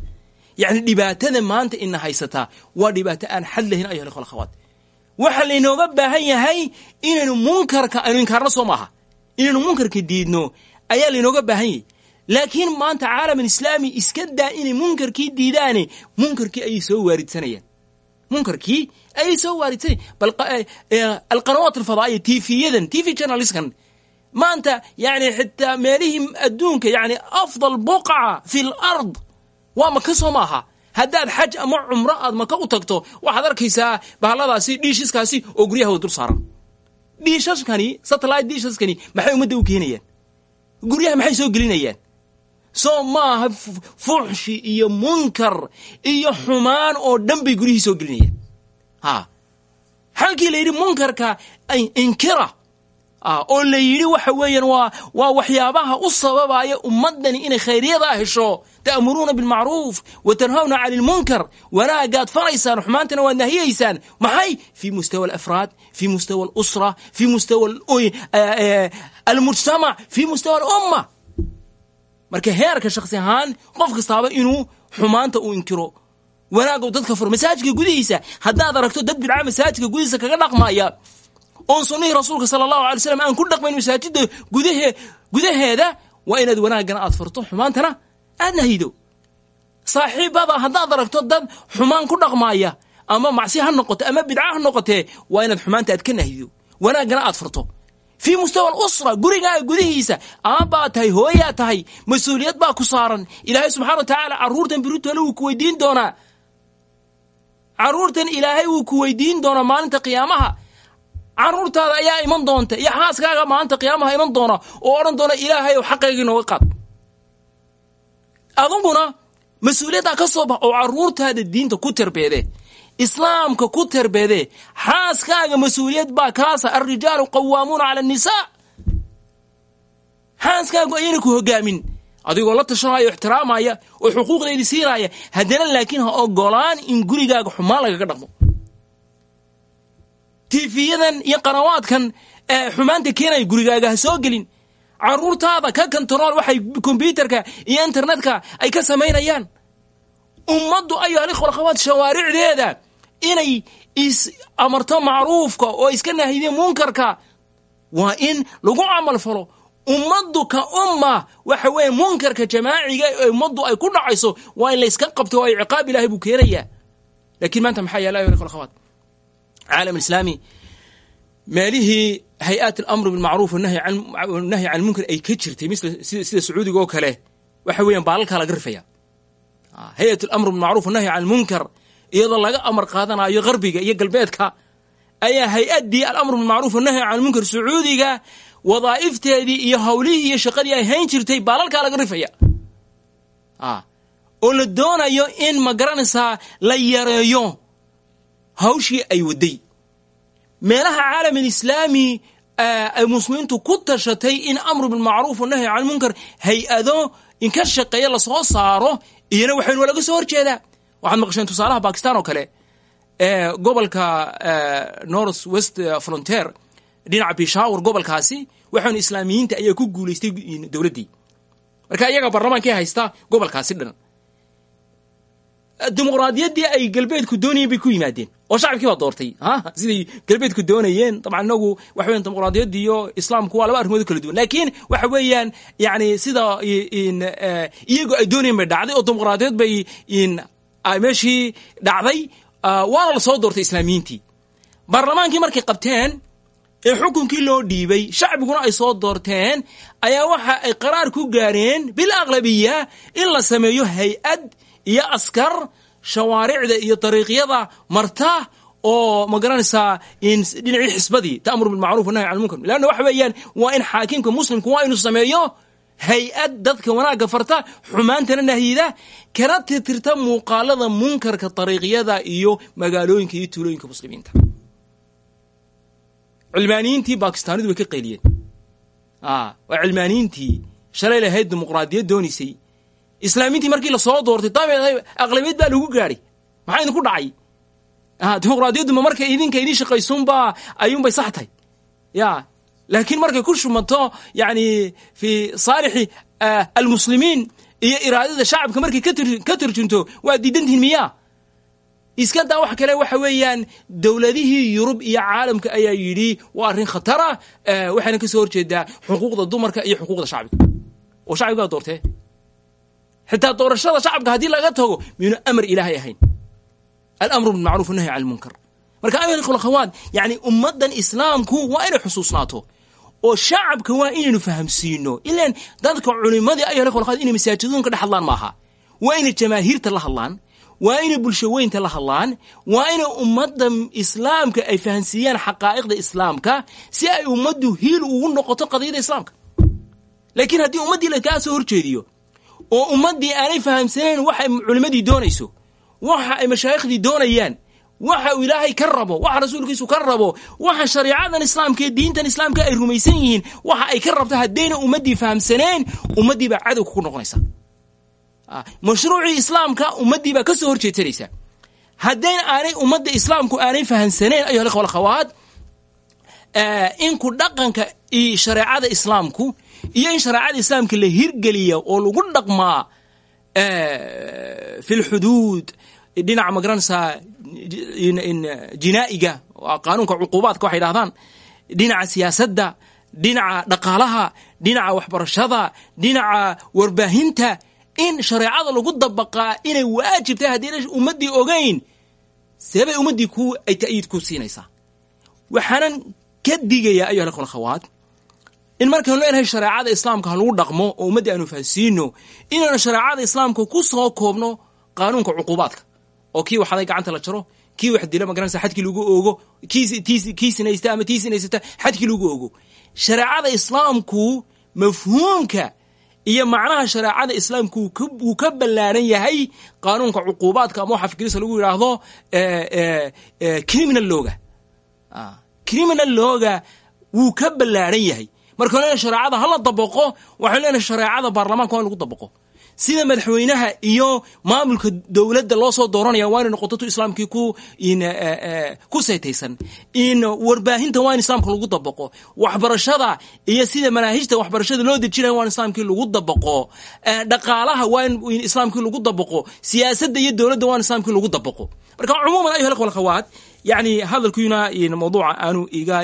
Yacni dhibaatada maanta ina haysataa waa dhibaato aan xad lahayn ayuha alkhwa alakhawaat waxaa laynooga baahan yahay inaynu munkarka aynu inkaarno soo maaha. Inaynu munkarka diidno ayaa laynooga baahan yahay. Laakiin maanta caalam alislaami iska daa inay munkarkii diidaane munkarkii ayay soo waaridsanayaan munkarkii ayay soo waaridsanayaan bal alqanawaat alfadaa'iya tifiyadan tv journalistkan maanta yani xitaa meelihii adduunka yani afdal buqca fi lard waa maka soo maaha? Haddaad xaj ama cumro aad maka u tagto waxaad arkaysaa bahaladaasi dhiishiskaasi oo guryahooda dul saaran. Dhiishaskani satellite dhiishaskani maxay ummadda u keenayaan guryaha maxay soo gelinayaan soo maaha fuxshi iyo munkar iyo xumaan oo dhan bay guryihii soo gelinayaan ha halkii la yidhi munkarka inkira oo la yidhi waxa weeyaan waa waa waxyaabaha u sababaya ummaddani inay khayriyadaa hesho ta'muruuna bilmacruuf wa tanhawna cani lmunkar wanaagaad faraysaan xumaantana waad nahiyeysaan maxay? Fii mustawa alafraad fii mustawa alusra fii mustawa almujtamac fii mustawa alumma. Marka heerka shaksi ahaan qof kastaaba inuu xumaanta uu inkiro. Wanaag dadka furo masaajidka gudihiisa haddaad aragto dad bidca masaajidka gudihiisa kaga dhaqmaya oon sunnihii rasuulka sala allahu alay slam aan ku dhaqmayn masaajidda gudahe gudaheeda waa inaad wanaaggana aad furto xumaantana aad nahido saaxiibada haddaad aragto dad xumaan ku dhaqmaaya ama macsi ha noqote ama bidca ha noqotee waa inaad xumaanta aad ka nahido wanaaggana aad furto. Fii mustawa alusra gurigaaga gudihiisa aabaa tahay hooyaa tahay mas'uuliyad baa ku saaran. Ilaahay subxana wa tacaala carruurtan biritoole wuu ku weydiin doonaa. Carruurtan ilaahay wuu ku weydiin doonaa maalinta qiyaamaha carruurtaada ayaa iman doonta iyo xaaskaaga maalinta qiyaamaha iman doona oo odhan doona ilaahay ow xaqaygii nooga qaad. Aduguna mas'uuliyaddaa ka soo bax oo carruurtaada diinta ku terbeede islaamka ku terbeede xaaskaaga mas'uuliyad baa kaasa alrijaalu qawaamuuna cala annisaa xaaskaagu ayayna ku hogaamin adigoo la tashanaya o ixtiraamaya oo xuquuqdeedii siinaaya haddana laakiin ha ogolaan in gurigaaga xumaan lagaga dhaqmo tiifiyadan iyo qanawaadkan xumaanta keenaya gurigaaga ha soo gelin. Carruurtaada ka kontarool waxay kombyuutarka iyo internetka ay ka samaynayaan. Ummaddu ayuha alikhwa alkhawaat shawaaricdeeda inay is amarto macruufka oo iska nahideen munkarka waa in lagu camal falo. Ummaddu ka umma waxa weeye munkarka jamaaciga ee ummaddu ay ku dhacayso waa in layska qabto oo ciqaab ilahay buu keenayaa. Lakiin maanta maxaa yaalla ayuha alikhwa alkhawaat caalam alislaami meelihii hay'aat alamr bilmacruuf nahyi can munkar ay ka jirtay sida sacuudiga oo kale waxa weeyaan baalalkaa laga rifaya hay'at alamr bilmacruuf nahyi can munkar iyadoo laga amar qaadanayo garbiga iyo galbeedka ayaa hay'addii alamr bilmacruuf nahyi can munkar sacuudiga wadaa'ifteedii iyo hawlihii iyo shaqadii ay hayn jirtay baalalkaa laga rifaya oo la doonayo in ma garanaysaa la yareeyo hawshii ay waday. Meelaha caalam alislaami ay muslimiintu ku tashatay in amru bilmacruuf nahyi can munkar hay'ado in ka shaqeeya la soo saaro iyana waxaynu laga soo horjeedaa. Waxaad maqasheen tusaalaha bakistan oo kale ee gobolka north west frontier dhinaca bishawr gobolkaasi waxaanu islaamiyiinta ayaa ku guulaystay dowladdii. Marka iyaga barlamaankii haysta gobolkaasi dhan dimuqraadiyaddii ay galbeedku doonayeen bay ku yimaadeen. Oo shacabkii baa doortay siday galbeedku doonayeen. Dabcan inagu waxa weyan dimuqraadiyadda iyo islaamku waa laba arrimood kala duwan. Laakiin waxa weeyaan yani sida iyagu ay doonayeen bay dhacday oo dimuqraadiyad bay meeshii dhacday waana la soo doortay islaamiyiintii. Baarlamaankii markay qabteen ee xukunkii loo dhiibay shacbiguna ay soo doorteen ayaa waxa ay qaraar ku gaareen bil aqlabiya in la sameeyo hay'ad iyo askar shawaaricda iyo dariiqyada marta oo ma garanaysaa dhinacii xisbadii ta'mur bilmacruf wanahy can lmunkar leanna waxa weeyaan waa in xaakimka muslimku waa inuu sameeyo hay'ad dadka wanaagga farta xumaantana nahyida kana tirtirta muuqaalada munkarka dariiqyada iyo magaalooyinka iyo tuulooyinka muslimiinta. Cilmaaniyiintii bakistaanidu way ka qayliyeen. Waa cilmaaniyiintii shalay lahayd dimuqraadiyad doonaysay islaamiintii markii la soo doortay dabeed aqlabiyad baa lagu gaadhay maxaa idinku dhacay? Dimuqraadiyadduma markay idinka idin shaqaysuunbaa ayuunbay sax tahay. Ya laakiin markay ku shumato yani fi saalixi almuslimiin iyo iraadada shacabka markay ka turjunto waa diidantihin miyaa? Iska daa wax kale waxa weeyaan dowladihii yurub iyo caalamka ayaa yidhi waa arrin khatara waxayna ka soo horjeedaa xuquuqda dumarka iyo xuquuqda shacbiga oo shacbigaa doortee xitaa doorashada shacabka haddii laga tago miyunu amar ilaahay ahayn? Alamru bilmacruuf nahy can lmunkar marka ayuha ikhwa akhawaat yani ummaddan islaamku waa inay xusuusnaato oo shacabka waa inaynu fahamsiino. Ilan dadka culimadii ayuha ikhwa akhawaat inay masaajiduun ka dhex hadlaan maaha. Waa inay jamaahiirta la hadlaan waa inay bulshaweynta la hadlaan waa inay ummadda islaamka ay fahansiiyaan xaqaa'iqda islaamka si ay ummaddu hiil ugu noqoto qadiyada islaamka. Laakiin haddii ummaddii lakaa soo horjeediyo oo ummaddii aanay fahamsanayn waxa culimmadii doonayso waxa ay mashaayikhdii doonayaan waxa uu ilaahay ka rabo waxa rasuulkiisu ka rabo waxa shariicadan islaamka ee diintan islaamka ay rumaysan yihiin waxa ay ka rabto haddayna ummaddii fahamsaneen ummaddii baa cadowga ku noqonaysa. Mashruucii islaamka ummaddii baa ka soo horjeedsanaysa haddayna aanay ummadda islaamku aanay fahamsaneen ayuha ikhwa alkhawaat in ku dhaqanka iyo shareecada islaamku iyo in shareecada islaamka la hirgeliya oo lagu dhaqmaa fi lxuduud dhinaca ma garanaysaa jinaa'iga qaanuunka cuquubaadka waxay dhahdaan dhinaca siyaasadda dhinaca dhaqaalaha dhinaca waxbarashada dhinaca warbaahinta in shareecada lagu dabaqaa inay waajib tahay haddayna ummaddii ogeyn seebay ummaddii ku ay ta'yiid ku siinaysaa. Waxaanan ka digayaa ayuha ikhwa in markaynu leenahay shareecada islaamka ha lagu dhaqmo oo ummaddii aanu fahansiino inaynu shareecada islaamka ku soo koobno qaanuunka cuquubaadka. Oo kii waxaday gacanta la jaro kii wax dila magaranaysa xadkii lagu oogo kii ama tii sinaysata xadkii lagu oogo. Shareecada islaamku mafhuumka iyo macnaha shareecada islaamku wuu ka ballaaran yahay qaanuunka cuquubaadka ama waxa fikirisa lagu yidhaahdo criminal loga criminal loga wuu ka ballaaran yahay markaan leenahay shareecada hala dabaqo waxaan leenahay shareecada baarlamaanka waa in lagu dabaqo. Sida madaxweynaha iyo maamulka dowladda loo soo dooranaya waa inay noqoto tu islaamkii ku ku saytaysan. In warbaahinta waa in islaamka lagu dabaqo. Waxbarashada iyo sida manaahijta waxbarashada loo dejinaya waa in islaamkii lagu dabaqo. Dhaqaalaha waa in islaamkii lagu dabaqo. Siyaasadda iyo dowladda waa in islaamkii lagu dabaqo. Marka cumuuman ayuha ikhwa alkhawaat yani hadalkuyuna mawduuca aanu iga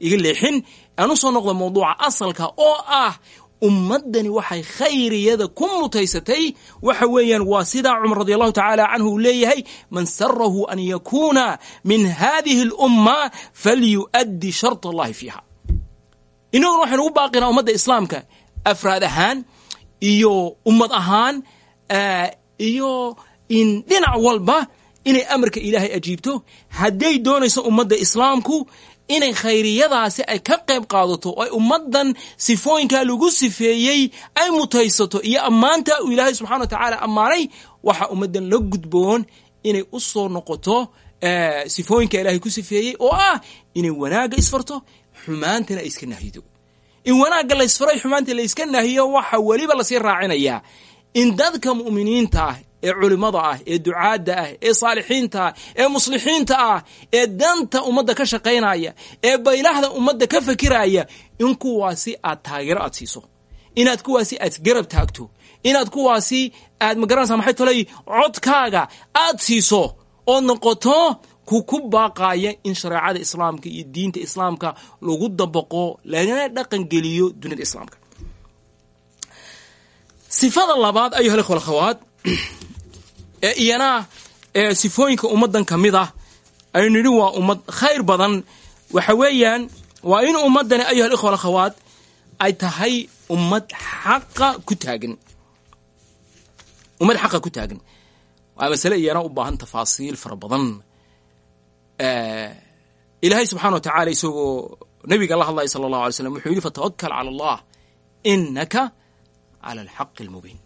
iga leexin aan u noqdo mawduuca asalka oo ah ummaddani waxay khayriyada ku mutaysatay. Waxa weeyaan waa sidaa cumar radi allahu tacaala canhu uu leeyahay man sarahu an yakuuna min hadihi اlumma falyu'addi shart allahi fiiha. Inaguna waxaynu ugu baaqinaa ummadda islaamka afraad ahaan iyo ummad ahaan iyo in dhinac walba inay amarka ilaahay ajiibto hadday doonayso ummadda islaamku inay khayriyadaasi ay ka qayb qaadato ay ummaddan sifooyinkaa lagu sifeeyey ay mutaysato iyo ammaanta uu ilaahay subxana wa tacaala ammaanay waxaa ummaddan la gudboon inay u soo noqoto sifooyinka ilaahay ku sifeeyey oo ah inay wanaagga isfarto xumaantana ay iska nahyido in wanaagga la ysfaray xumaanta la iska nahiyo waxa weliba la sii raacinayaa. In dadka mu'miniinta ah ee culimmada ah ee ducaadda ah ee saalixiinta ah ee muslixiinta ah ee danta ummadda ka shaqaynaya ee baylahda ummadda ka fakiraya in kuwaasi aad taageero aad siiso inaad kuwaasi aad garab taagto inaad kuwaasi aad magaranaysa maxay tolay codkaaga aad siiso oo noqoto ku ku baaqaya in shareecada islaamka iyo diinta islaamka lagu dabaqo lagana dhaqangeliyo duniyada islaamka. Sifada labaad ayuha ikhwa alkhawaat ee iyana ee sifooyinka ummaddan ka mid ah. Aynu nidhi waa ummad khayr badan. Waxa weeyaan waa in ummaddani ayuha alikhwa alakhawaat ay tahay ummad xaqa ku taagan. Ummad xaqa ku taagan. Waa masale iyana u baahan tafaasiil fara badan. Ilaahay subxana wa tacaala isagoo nabiga la hadlaya sala allahu alay slam wuxuu yidhi fatawakal cala allah inaka cala alxaqi almubiin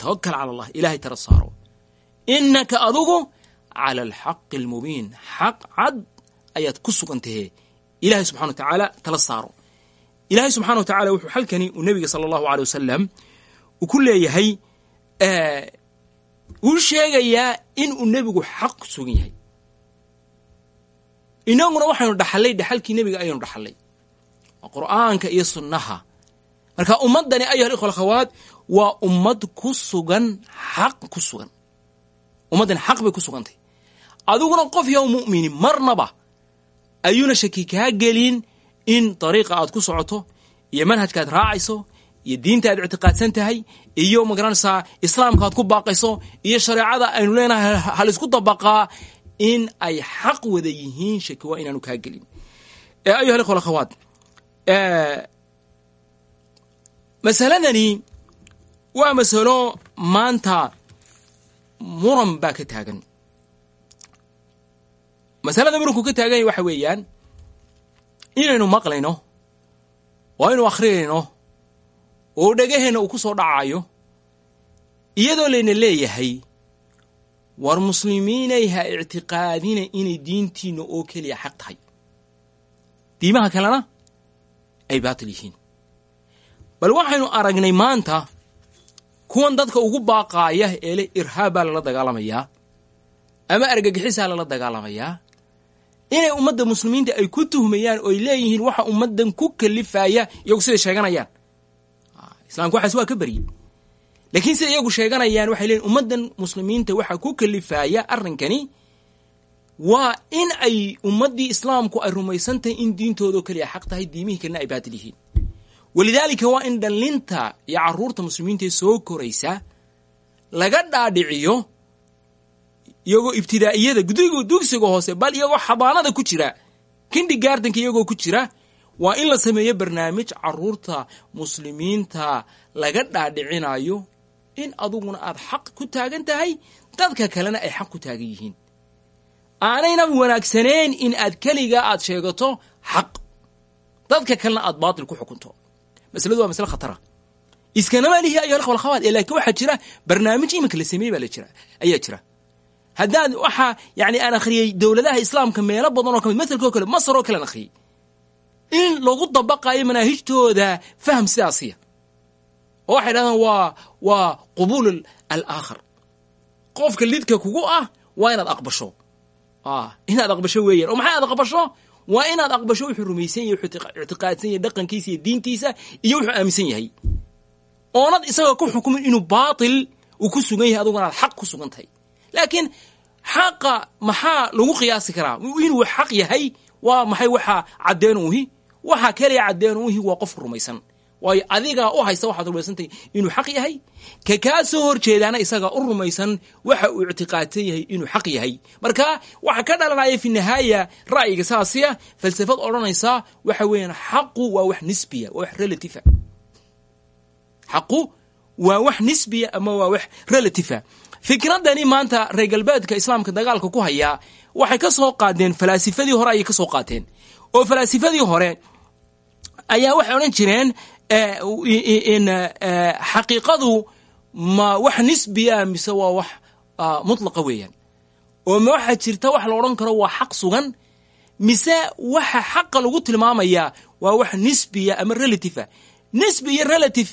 fatawakal cala allah ilahay tala saaro inaka adugu cala alxaqi almubiin xaq cad ayaad ku sugan tahe ilahay subxana wa tacaala tala saaro ilahay subxana wa tacala wuxuu xalkani uu nebiga sala allahu aley wasalam uu ku leeyahay uu sheegayaa in uu nebigu xaq ku sugan yahay inaguna waxaynu dhaxallay dhaxalkii nebiga ayaynu dhaxallay qur'aanka iyo sunnaha marka ummaddani ayuha alikhwa alkhawaat waa ummad ku sugan xaq ku sugan. Ummaddani xaq bay ku sugantay. Adiguna qof yow mu'mini marnaba ayuuna shaki kaa gelin in dariiqa aad ku socoto iyo manhajka aad raacayso iyo diinta aad ictiqaadsan tahay iyo ma garanaysaa islaamka aad ku baaqayso iyo shareecada aynu leenahay halaysku dabaqaa in ay xaq wada yihiin shaki waa inaanu kaa gelin. Ayuha alikhwa alakhawaat masaladani waa masalo maanta muran baa ka taagan. Masalada muranku ka taagan waxa weeyaan inaynu maqlayno oo aynu akhriyayno oo dhegaheenna uu ku soo dhacayo iyadoo layna leeyahay war muslimiinay ha ictiqaadina inay diintiinna oo keliya xaq tahay. Diimaha kalena ay baatil yihiin. Bal waxaynu aragnay maanta kuwan dadka ugu baaqaaya ee le irhaab baa lala dagaalamayaa ama argagixisaa lala dagaalamayaa inay ummadda muslimiinta ay ku tuhmayaan oo ay leeyihiin waxa ummaddan ku kalifaya iyagu siday sheeganayaan. Islaamka waxaas waa ka berye laakiin siday iyagu sheeganayaan waxay leeyihiin ummaddan muslimiinta waxaa ku kalifaya arrinkani waa in ay ummaddii islaamku ay rumaysantahay in diintoodao keliya xaq tahay diimihii kalena ay baatil yihiin walidaalika waa in dhallinta iyo carruurta muslimiintaee soo koraysa laga dhaadhiciyo iyagoo ibtidaa'iyada dugsiga hoose bal iyagoo xabaanada ku jira kindi gaardanka iyagoo ku jira waa in la sameeyo barnaamij carruurta muslimiinta laga dhaadhicinayo in aduguna aad xaq ku taagan tahay dadka kalena ay xaq ku taagan yihiin. Aanayna wanaagsaneyn in aad keligaa aad sheegato xaq. Dadka kalena aad baatil ku xukunto masaladu waa masale khatara. Iskanama lihi ayo alkhwalkhawaad ee laakiin waxaa jira barnaamij iminka la sameeyey baa jira ayaa jira. Haddaad waxaa yani aan akhriyey dowladaha islaamka meelo badan oo ka mid masalka oo kale masar oo kalean akhriyey. In lagu dabaqayo manaahijtooda fahm sidaasiya oo waxay dhahdaan waa waa qubuul alaakhar. Qofka lidka kugu ah waa inaad aqbasho. Inaad aqbasho weeyaan. Oo maxay aad aqbasho waa inaad aqbasho wuxuu rumaysan yahay wuxuu ictiqaadsan yahay dhaqankiisa iyo diintiisa iyo wuxuu aaminsan yahay. Oonad isagoo ku xukumin inuu baatil uu ku sugan yahay aduguna aad xaq ku sugan tahay laakiin xaqa maxaa lagu qiyaasi karaa? Inuu xaq yahay waa maxay waxaa caddeen uhi waxaa keliya caddeen uhi waa qof rumaysan waayo adigaa u haysta waxaad rumaysantahay inuu xaq yahay? Ka kaa soo hor jeedaana isagaa u rumaysan waxa uu ictiqaadsan yahay inuu xaq yahay. Marka waxa ka dhalanaya fi nihaaya ra'yiga saasiya falsafad odhanaysa waxa weeyaan xaqu waa wax nisbiya waa wax relatifa xaqu waa wax nisbiya ama waa wax relatifa fikradani maanta reer galbeedka islaamka dagaalka ku hayaa waxay ka soo qaadeen falaasifadii hore ayay ka soo qaateen. Oo falaasifadii hore ayaa waxay odhan jireen xaqiiqadu ma wax nisbiya mise waa wax mutlaqa weeyaan. Oo ma waxaa jirta wax la odhan karo waa xaq sugan mise waxa xaqa lagu tilmaamayaa waa wax nisbiya ama relatifa nisbi iyo relative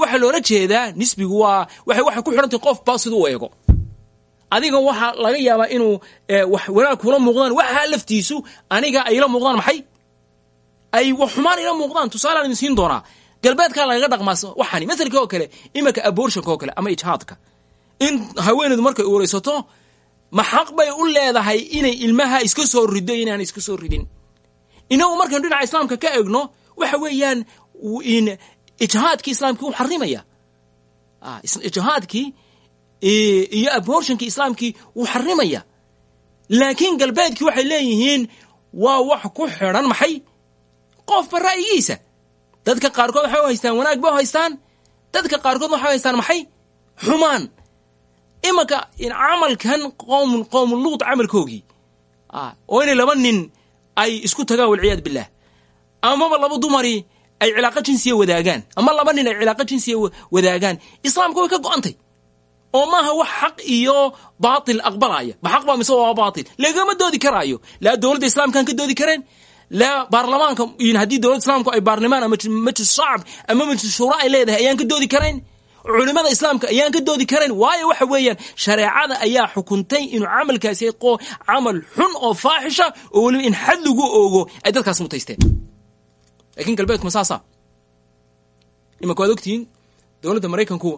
waxaa loola jeedaa nisbigu waa waxay waxay ku xidhantahy qofba siduu u eego. Adiga waxaa laga yaabaa inuu wax wanaag kula muuqdaan waxaa laftiisu aniga ayla muuqdaan maxay ay wax xumaan ila muuqdaan. Tusaalaan idin siin doonaa galbeedkaa lagaga dhaqmaa waxani masalka oo kale imanka abortionka oo kale ama ijhaadka in haweeneydu markay uuraysato ma xaq bay u leedahay inay ilmaha iska soo rido inaan iska soo ridin. Inagu markaynu dhinaca islaamka ka egno waxa weeyaan ijhaadkii islaamkii wuu xarimaya. Ijhaadkii iyo abortionkii islaamkii wuu xarimaya. Laakiin galbeedkii waxay leeyihiin waa wax ku xidhan maxay qofba ra'yigiisa. Dadka qaarkood waxay u haystaan wanaag ba u haystaan? Dadka qaarkood waxay u haystaan maxay? Xumaan. Imanka camalkan qowm qowmu luud camalkoogii. Oo inay laba nin ay isku tagaan walciyaad billaah amaba laba dumari ay cilaaqa jinsiya wadaagaan. Ama laba nin ay cilaaqa jinsiya wadaagaan. Islaamka way ka go-antay. Oo maaha wax xaq iyo baatil aqbalaya. Ma xaq baa mise waa baatil. Lagama doodi karaayo. Laa dowladda islaamkaan ka doodi kareen baarlamaanka haddii dowladda islaamku ay baarlamaan ama majlis shacab ama majlis shuura ay leedahay ayaan ka doodi karayn. Culimada islaamka ayaan ka doodi karayn. Waayo waxa weeyaan shareecada ayaa xukuntay inuu camalkaasi camal xun oo faaxisha oo weliba in xad lagu oogo ay dadkaas mutaysteen. Lakiin galbeedku ma saasa imanka waad ogtihiin dowladda maraykanku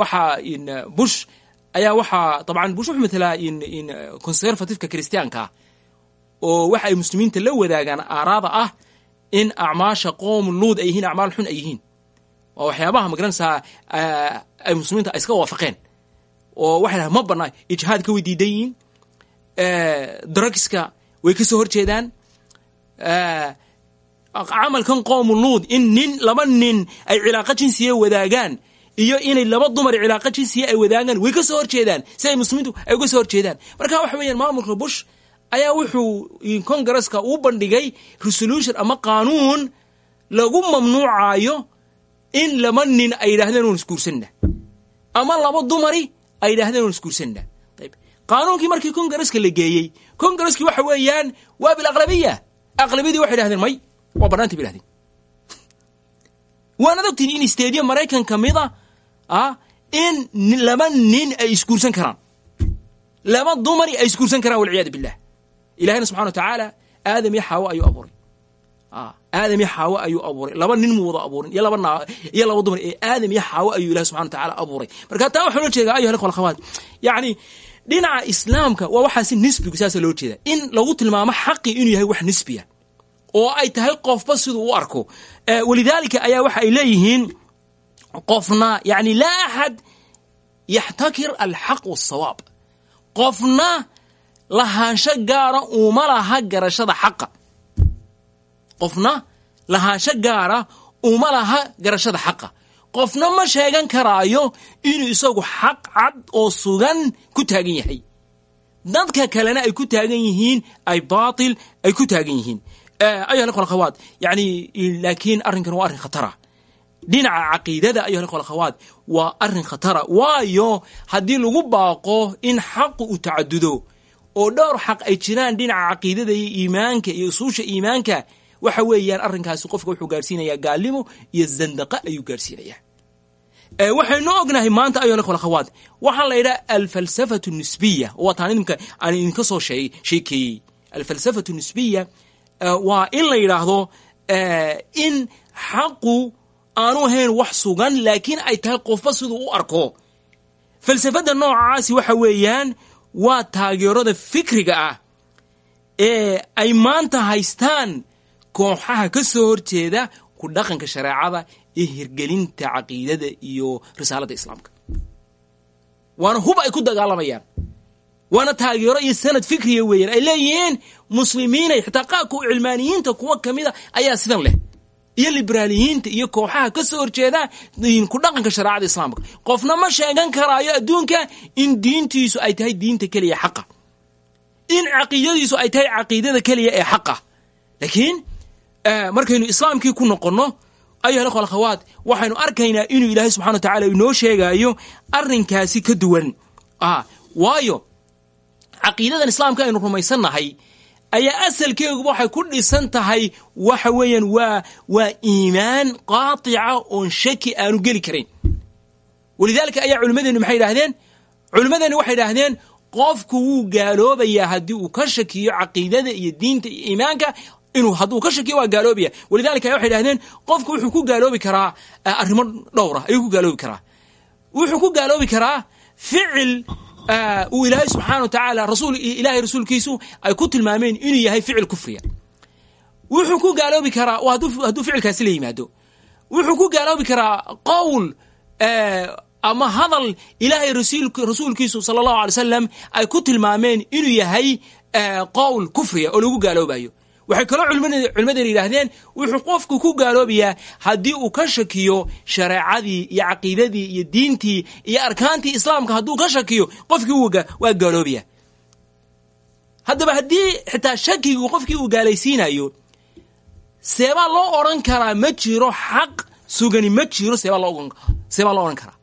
waxaa in bush ayaa waxaa dabcan bush wuxuu matelaa in conservativeka christianka oo waxa ay muslimiinta la wadaagaan aaraada ah in acmaasha qoom luud ay yihiin acmaal xun ay yihiin. Waa waxyaabaha ma garanaysaa ay muslimiinta iska waafaqeen. Oo waxay dhahay ma banaa ijhaadka way diidan yihiin drugska way ka soo horjeedaan camalkan qowmu luud in nin laba nin ay cilaaqa jinsiya wadaagaan iyo inay laba dumar cilaaqa jinsiya ay wadaagaan way ka soo horjeedaan. Si ay muslimiintu ay uga soo horjeedaan. Marka waxa weeyaan maamulka bush ayaa wuxuu congresska uu bandhigay resolution ama qaanuun lagu mamnuucaayo in laba nin ay yidhahdeen oon isguursanna ama laba dumari ay yidhahdeen oon isguursanna ayb qaanuunkii markii congresska la geeyey congresskii waxa weeyaan waa bilaqlabiya. Aqlabiyadii waxay dhahdeen may waa bannaantii bay dhahdeen waanad ogtiin in stadium maraykan ka mida ah in laba nin ay isguursan karaan. Laba dumari ay isguursan karaan walciyaadu billah ilahayna subxana wa tacaala aadam iyo xaawo ayuu abuuray aadam iyo xaawo ayuu abuuray laba nin muu wada abuurin iyo laba iyo laba dumar ee aadam iyo xaawo ayuu ilahi subxana wa tacaala abuuray marka taa waxaa loo jeedaa ayuha ikhwa alkhawaat yacni dhinaca islaamka waa waxaasi nisbigu saasa loo jeeda in lagu tilmaamo xaqii inuu yahay wax nisbiya oo ay tahay qofba siduu u arko walidaalika ayaa waxa ay leeyihiin qofna yani laa axad yaxtakir alxaq wasawaab qofna lahaansho gaara uuma laha garashada xaqa. Qofna lahaansho gaara uma laha garashada xaqa. Qofna ma sheegan karaayo inuu isagu xaq cad oo sugan ku taagan yahay. Dadka kalena ay ku taagan yihiin ay baatil ay ku taagan yihiin. Ayuha ikhwa akhawaat yani laakiin arrinkan waa arrin khatara. Dhinaca caqiidada ayuha ikhwa akhawaat waa arrin khatara. Waayo haddii lagu baaqo in xaqu uu tacadudo oo dhowr xaq ay jiraan dhinaca caqiidada iyo iimaanka iyo usuusha iimaanka waxa weeyaan arrinkaasi qofka wuxuu gaarsiinayaa gaalnimo iyo zandaqa ayuu gaarsiinayaa. Waxaynu ognahay maanta akhawaat waxaa la yidhaha alfalsafatu nisbiya. Waa taan idinka aan idinka soo shee sheekeeyey. Alfalsafatu nisbiya waa in la yidhaahdo in xaqu aanu ahayn wax sugan laakiin ay tahay qofba siduu u arko. Falsafadda noocaasi waxa weeyaan waa taageerada fikriga ah ee ay maanta haystaan kooxaha ka soo horjeeda ku dhaqanka shareecada iyo hirgelinta caqiidada iyo risaaladda islaamka. Waana hub ay ku dagaalamayaan. Waana taageero iyo sanad fikriya weeyaan ay leeyihiin muslimiinay xitaa qaabka u cilmaaniyiinta kuwa ka mida ayaa sidan leh iyo liberaaliyiinta iyo kooxaha ka soo horjeeda ku dhaqanka shareecada islaamka. Qofna ma sheegan karaayo adduunka in diintiisu ay tahay diinta keliya xaqa. In caqiidadiisu ay tahay caqiidada keliya ee xaqa. Laakiin markaynu islaamkii ku noqonno ayuha ikhwa akhawaat waxaynu arkaynaa inuu ilaahay subxana wa tacala inoo sheegaayo arrinkaasi ka duwan. Waayo caqiidadan islaamka aynu rumaysannahay ayaa asalkeeguba waxay ku dhisan tahay waxa weeyaan waa waa iimaan qaatica oon shaki aanu geli karayn walidaalika ayaa culimmadeennu maxay yidhahdeen culimmadeennu waxay idhaahdeen qofku wuu gaaloobayaa haddii uu ka shakiyo caqiidada iyo diinta iyo iimaanka inuu hadduu ka shakiyo waa gaaloobaya walidalika waxay idhahdeen qofku wuxuu ku gaaloobi karaa arrimo dhowra ayuu ku gaaloobi karaa. Wuxuu ku gaaloobi karaa ficil uu ilaahay subxaana wa tacaala rasuul ilaahay rasuulkiisu ay ku tilmaameen inuu yahay ficil kufriya. wuxuu ku gaaloobi karaa hadduu ficilkaasi la yimaado wuxuu ku gaaloobi karaa qowl ama hadal ilaahay rasuulkiisu sala allahu alay salam ay ku tilmaameen inuu yahay qowl kufriya oo lagu gaaloobayo waxay kaloo culimmadeena yidhaahdeen wuxuu qofku ku gaaloobayaa haddii uu ka shakiyo shareecadii iyo caqiidadii iyo diintii iyo arkaantii islaamka hadduu ka shakiyo qofkii waa gaaloobaya haddaba haddii xitaa shakigii qofkii uu gaalaysiinayo seebaa loo odhan karaa ma jiro xaq sugani ma jiro seebaa loo odhan karaa.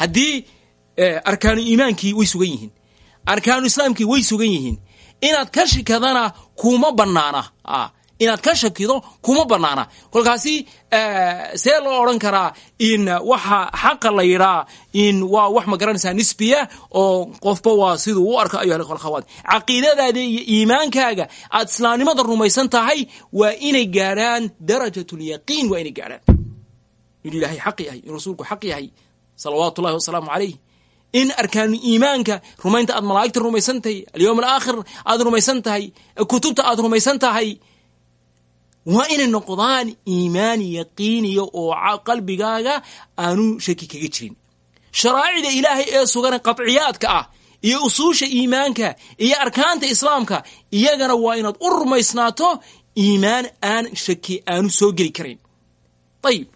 Haddii arkaanu iimaankii way sugan yihiin arkaanu islaamkii way sugan yihiin inaad ka shikadana kuma banaana inaad ka shakido kuma banaana kolkaasi see loo odhan karaa in waxa xaqa la yidhaa in waa wax ma garanaysaa nisbiya oo qofba waa siduu u arko ikhwa alkhawaat caqiidadaada iyo iimaankaaga aad islaamnimada rumaysan tahay waa inay gaadhaan darajat lyaqiin waa inay gaadhaan. Inuu ilaahay xaq yahay inuu rasuulku xaq yahay salawaatu ullahi wasalaamu calayh in arkaanu iimaanka rumaynta aad malaa'igta rumaysan tahay alyowm alaakhir aad rumaysan tahay kutubta aad rumaysan tahay waa inay noqdaan iimaan yaqiiniya oo qalbigaaga aanu shaki kaga jirin. Sharaa'icda ilaahay ee sugan qadciyaadka ah iyo usuusha iimaanka iyo arkaanta islaamka iyagana waa inaad u rumaysnaato iimaan aan shaki aanu soo geli karayn ayib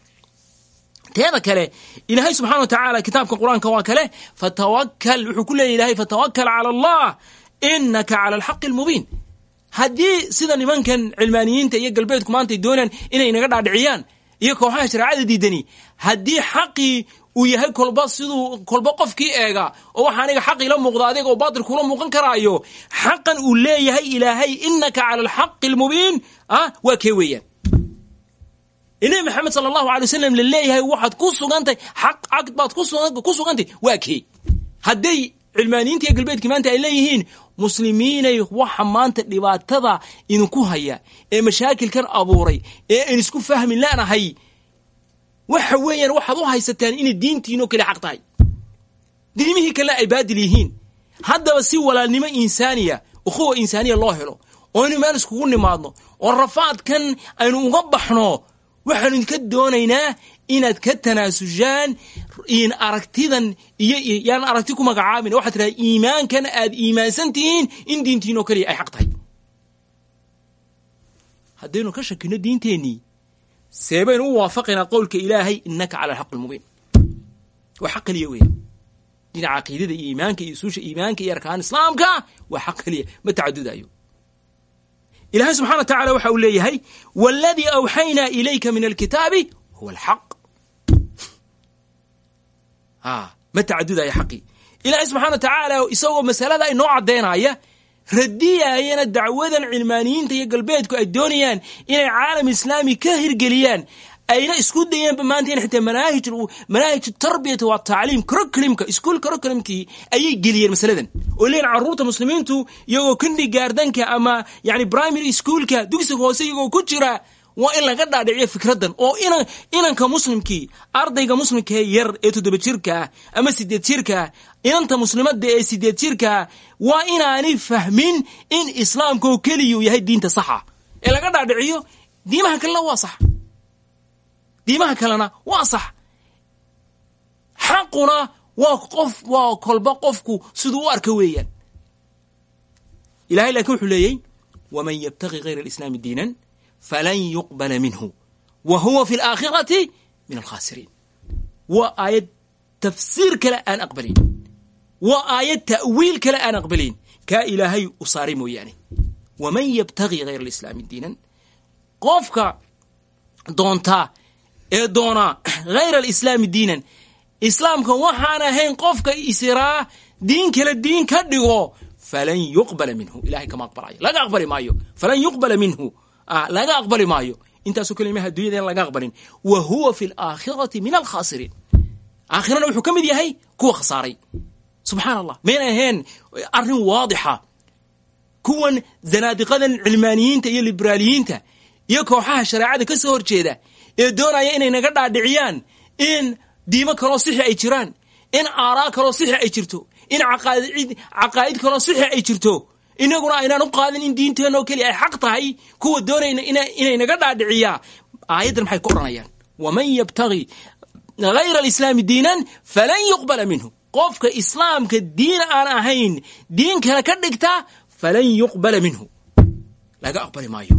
teeda kale ilaahay subxana wa tacaala kitaabka qur'aanka waa kale fatawakal wuxuu ku leeya ilahay fatawakal cala allah inaka cala alxaqi almubiin. Haddii sida nimankan cilmaaniyiinta iyo galbeedku maanta doonaan inay naga dhaadhiciyaan iyo kooxaha shareecada diidani haddii xaqii uu yahay kolba siduu kolba qofkii eega oo waxa aniga xaq ila muuqda adiga oo baatil kula muuqan karaayo xaqan uu leeyahay ilaahay inaka cala alxaqi almubiin ah waa kee weeyaan nabi maxamed sala allahu alay wasalam la leeyahay waxaad ku sugantahay xaq cagd baad ku sugantay waa kee hadday cilmaaniyiinta iyo galbeedkii maanta ay leeyihiin muslimiinay waxa maanta dhibaatada idinku haya ee mashaakilkan abuuray ee aan isku fahmi lanahay waxa weeyaan waxaad u haysataan inay diintiinoo kale xaq tahay. Diimihii kale ay baadil yihiin haddaba si walaalnimo insaaniya ukhuwa insaaniya loo helo oo inu meel iskugu nimaadno oo rafaadkan aynu uga baxno waxaanu idinka doonaynaa inaad ka tanaasushaan in aragtidan iyo yaan aragti ku magacaabin. Waxaad tidhaha iimaankan aad iimaansan tihiin in diintiinoo keliya ay xaq tahay. Haddaynu ka shakino diinteennii see baynu u waafaqaynaa qowlka ilaahay innaka cala alxaq almubiin waa xaq keliya weya dhinaca caqiidada iyo iimaanka iyo usuusha iimaanka iyo arkaan islaamka waa xaq keliya ma tacadudayo ilaahay subxana wa tacala waxa uu leeyahay waladii awxaynaa ilayka min alkitaabi huwa alxaq ma tacadudayo xaqii ilaahay subxana wa tacaala isagoo masalada inoo caddaynaya radiyayana dacwadan cilmaaniyiinta iyo galbeedku ay doonayaan inay caalam islaami ka hirgeliyaan ayna isku dayeenba maanta xitaa manaahij manaahij tarbiyata waa tacliim curriculumka iskuol curriculumkii ayay geliyeen masaladan. Oo leeyihiin carruurta muslimiintu iyagoo kandi gaardanka ama yani primary schoolka dugsiga hoose iyagoo ku jira waa in laga dhaadhiciyo fikraddan oo inan inanka muslimkii ardayga muslimkaee yar ee toddoba jirkaa ama sideed jirkaa inanta muslimadda ee sideed jirkaa waa inaanay fahmin in islaamka oo keliya uu yahay diinta saxa. Ee laga dhaadhiciyo diimaha kalena waa sax diimaha kalena waa sax. Xaquna waa qof waa kolba qofku siduu u arka weeyaan. Ilahay laakiin wuxuu leeyay waman yabtagi hayra alislaami diinan falan yuqbala minhu wa huwa fi alaakhirati min alkhaasiriin waa aayad tafsiir kale aan aqbalin. Waa aayad ta'wiil kale aan aqbalin. Kaa ilaahay u saaray mooyaane. Waman yabtagi hayra alislaami diinan qofka doontaa ee doonaa hayra alislaami diinan. Islaamka waxaan ahayn qofka isiraa diin kale diin ka dhigo falan yuqbala minhu. Ilahay kama aqbalayo laga aqbali maayo. Falan yuqbala minhu. Laga aqbali maayo. Intaasoo kalimaha dunyada in laga aqbalin. Wa huwa fi alaakhirati min alkhaasiriin aakhirana wuxuu ka mid yahay kuwa khasaaray. Subxaan allah mayna ahayn arrin waadixa. Kuwan zanaadiqadan cilmaaniyiinta iyo liberaaliyiinta iyo kooxaha shareecada ka soo horjeeda ee doonaya inay naga dhaadhiciyaan in diimo kaloo sixi ay jiraan in aaraa kaloo sixi ay jirto in caqaa'id kaloo sixi ay jirto. Inaguna aynaan u qaadin in diinteenoo keliya ay xaq tahay kuwa doonayna inay naga dhaadhiciyaa. Aayaddan maxay ku odhanayaan waman yabtagi hayra alislaami diinan falan yuqbala minhu. Qofka islaamka diin aan ahayn diin kale ka dhigta falan yuqbala minhu. Laga aqbali maayo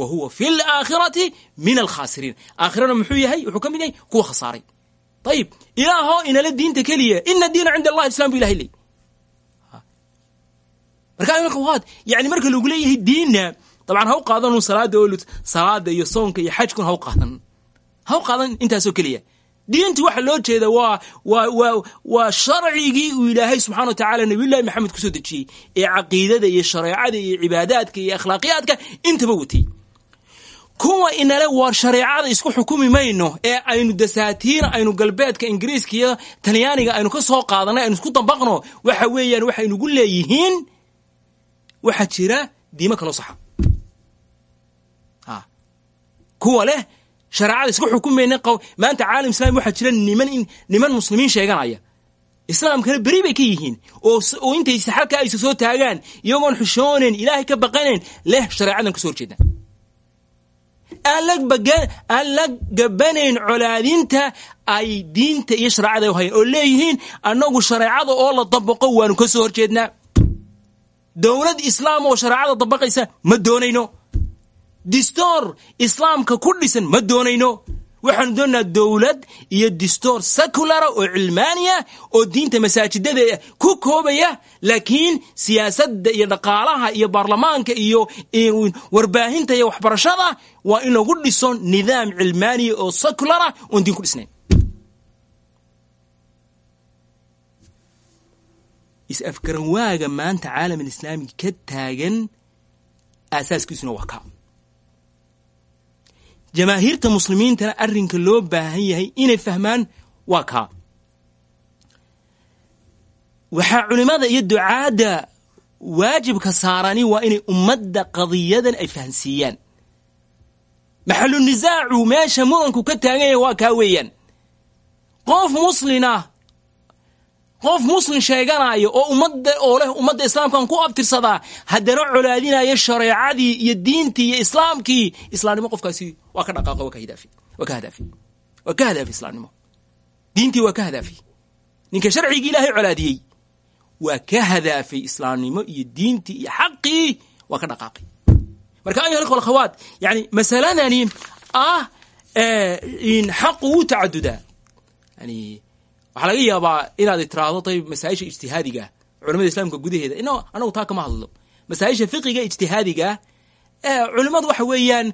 wa huwa fi alaakhirati min alkhaasiriin aakhirana muxuu yahay wuxuu ka mid yahay kuwa khasaaray ayib ilaahoo inala diinta keliya ina diina cinda allahi islam bu ilahay leey marka imaka waad yani marka lagu leeyahay diinna dabcan ha u qaadan salaada oo salaada iyo soonka iyo xajkun ha u qaadan. Ha u qaadan intaasoo keliya. Diintu waxa loo jeeda waa waa waa waa sharcigii uu ilaahay subxana wa tacala nabiyullahi maxamed ku soo dejiyey ee caqiidada iyo shareecada iyo cibaadaadka iyo akhlaaqiyaadka intaba watay kuwa inale waar shareecada isku xukumi mayno ee aynu dasaatiir aynu galbeedka ingiriiska iyo talyaaniga aynu ka soo qaadanay aynu isku dabaqno waxa weeyaan waxaynugu leeyihiin waxaa jira diimo kaloo saxa. Kuwa leh shareecada isku xukumayna maanta caalam islami waxaa jira niman niman muslimiin sheeganaya. Islaamkana beri bay ka yihiin oo intay saxalka aysa soo taagaan iyagoon xushoonayn ilaahay ka baqanayn leh shareecadan ka soo horjeeda aan la gabanayn colaadinta ay diinta iyo shareecada u hayeen oo leeyihiin annagu shareecada oo la dabaqo waanu ka soo horjeednaa. Dowlad islaam oo shareecada dabaqaysa ma doonayno. Distoor islaamka ku dhisan ma doonayno waxaanu doonaynaa dowlad iyo distoor seculara oo cilmaaniya oo diinta masaajidada ku koobaya laakiin siyaasadda iyo dhaqaalaha iyo baarlamaanka iyo warbaahinta iyo waxbarashada waa in lagu dhiso nidaam cilmaaniya oo seculara oon diin ku dhisnayn. Is-afgaran maanta caalam alislaamiga ka taagan aasaaskiisuna waa ka jamaahiirta muslimiintana arrinka loo baahan yahay inay fahmaan waa kaa. Waxaa culimmada iyo ducaadda waajibka saarani waa inay ummadda qadiyadan ay fahansiiyaan maxalu nisaacu meesha muranku ka taagan yahay waa kaa weeyaan. Qof muslina qof muslim sheeganaayo oo ummadda oo leh ummadda islaamkan ku abtirsadaa haddana colaadinaya shareecadii iyo diintii iyo islaamkii islaamnimo qofkaasi waa ka dhaqaaqo waa ka hidaafi waa ka hadaafi waa ka hadaafi islaamnimo. Diintii waa ka hadaafi ninka sharcigii ilaahay colaadiyey waa ka hadaafay islaamnimo iyo diintii iyo xaqii waa ka dhaqaaqay. Marka ayuha ikhwa alakhawaat yani masaladani ah xaqu wuu tacadudaa yani waxaa laga yaabaa inaad tiraahdo tayb masaa-isha ijtihaadiga culamada islaamka gudaheeda. Ino anagu taa kama hadlo. Masaa-isha fiqiga ijtihaadiga culimadu waxa weeyaan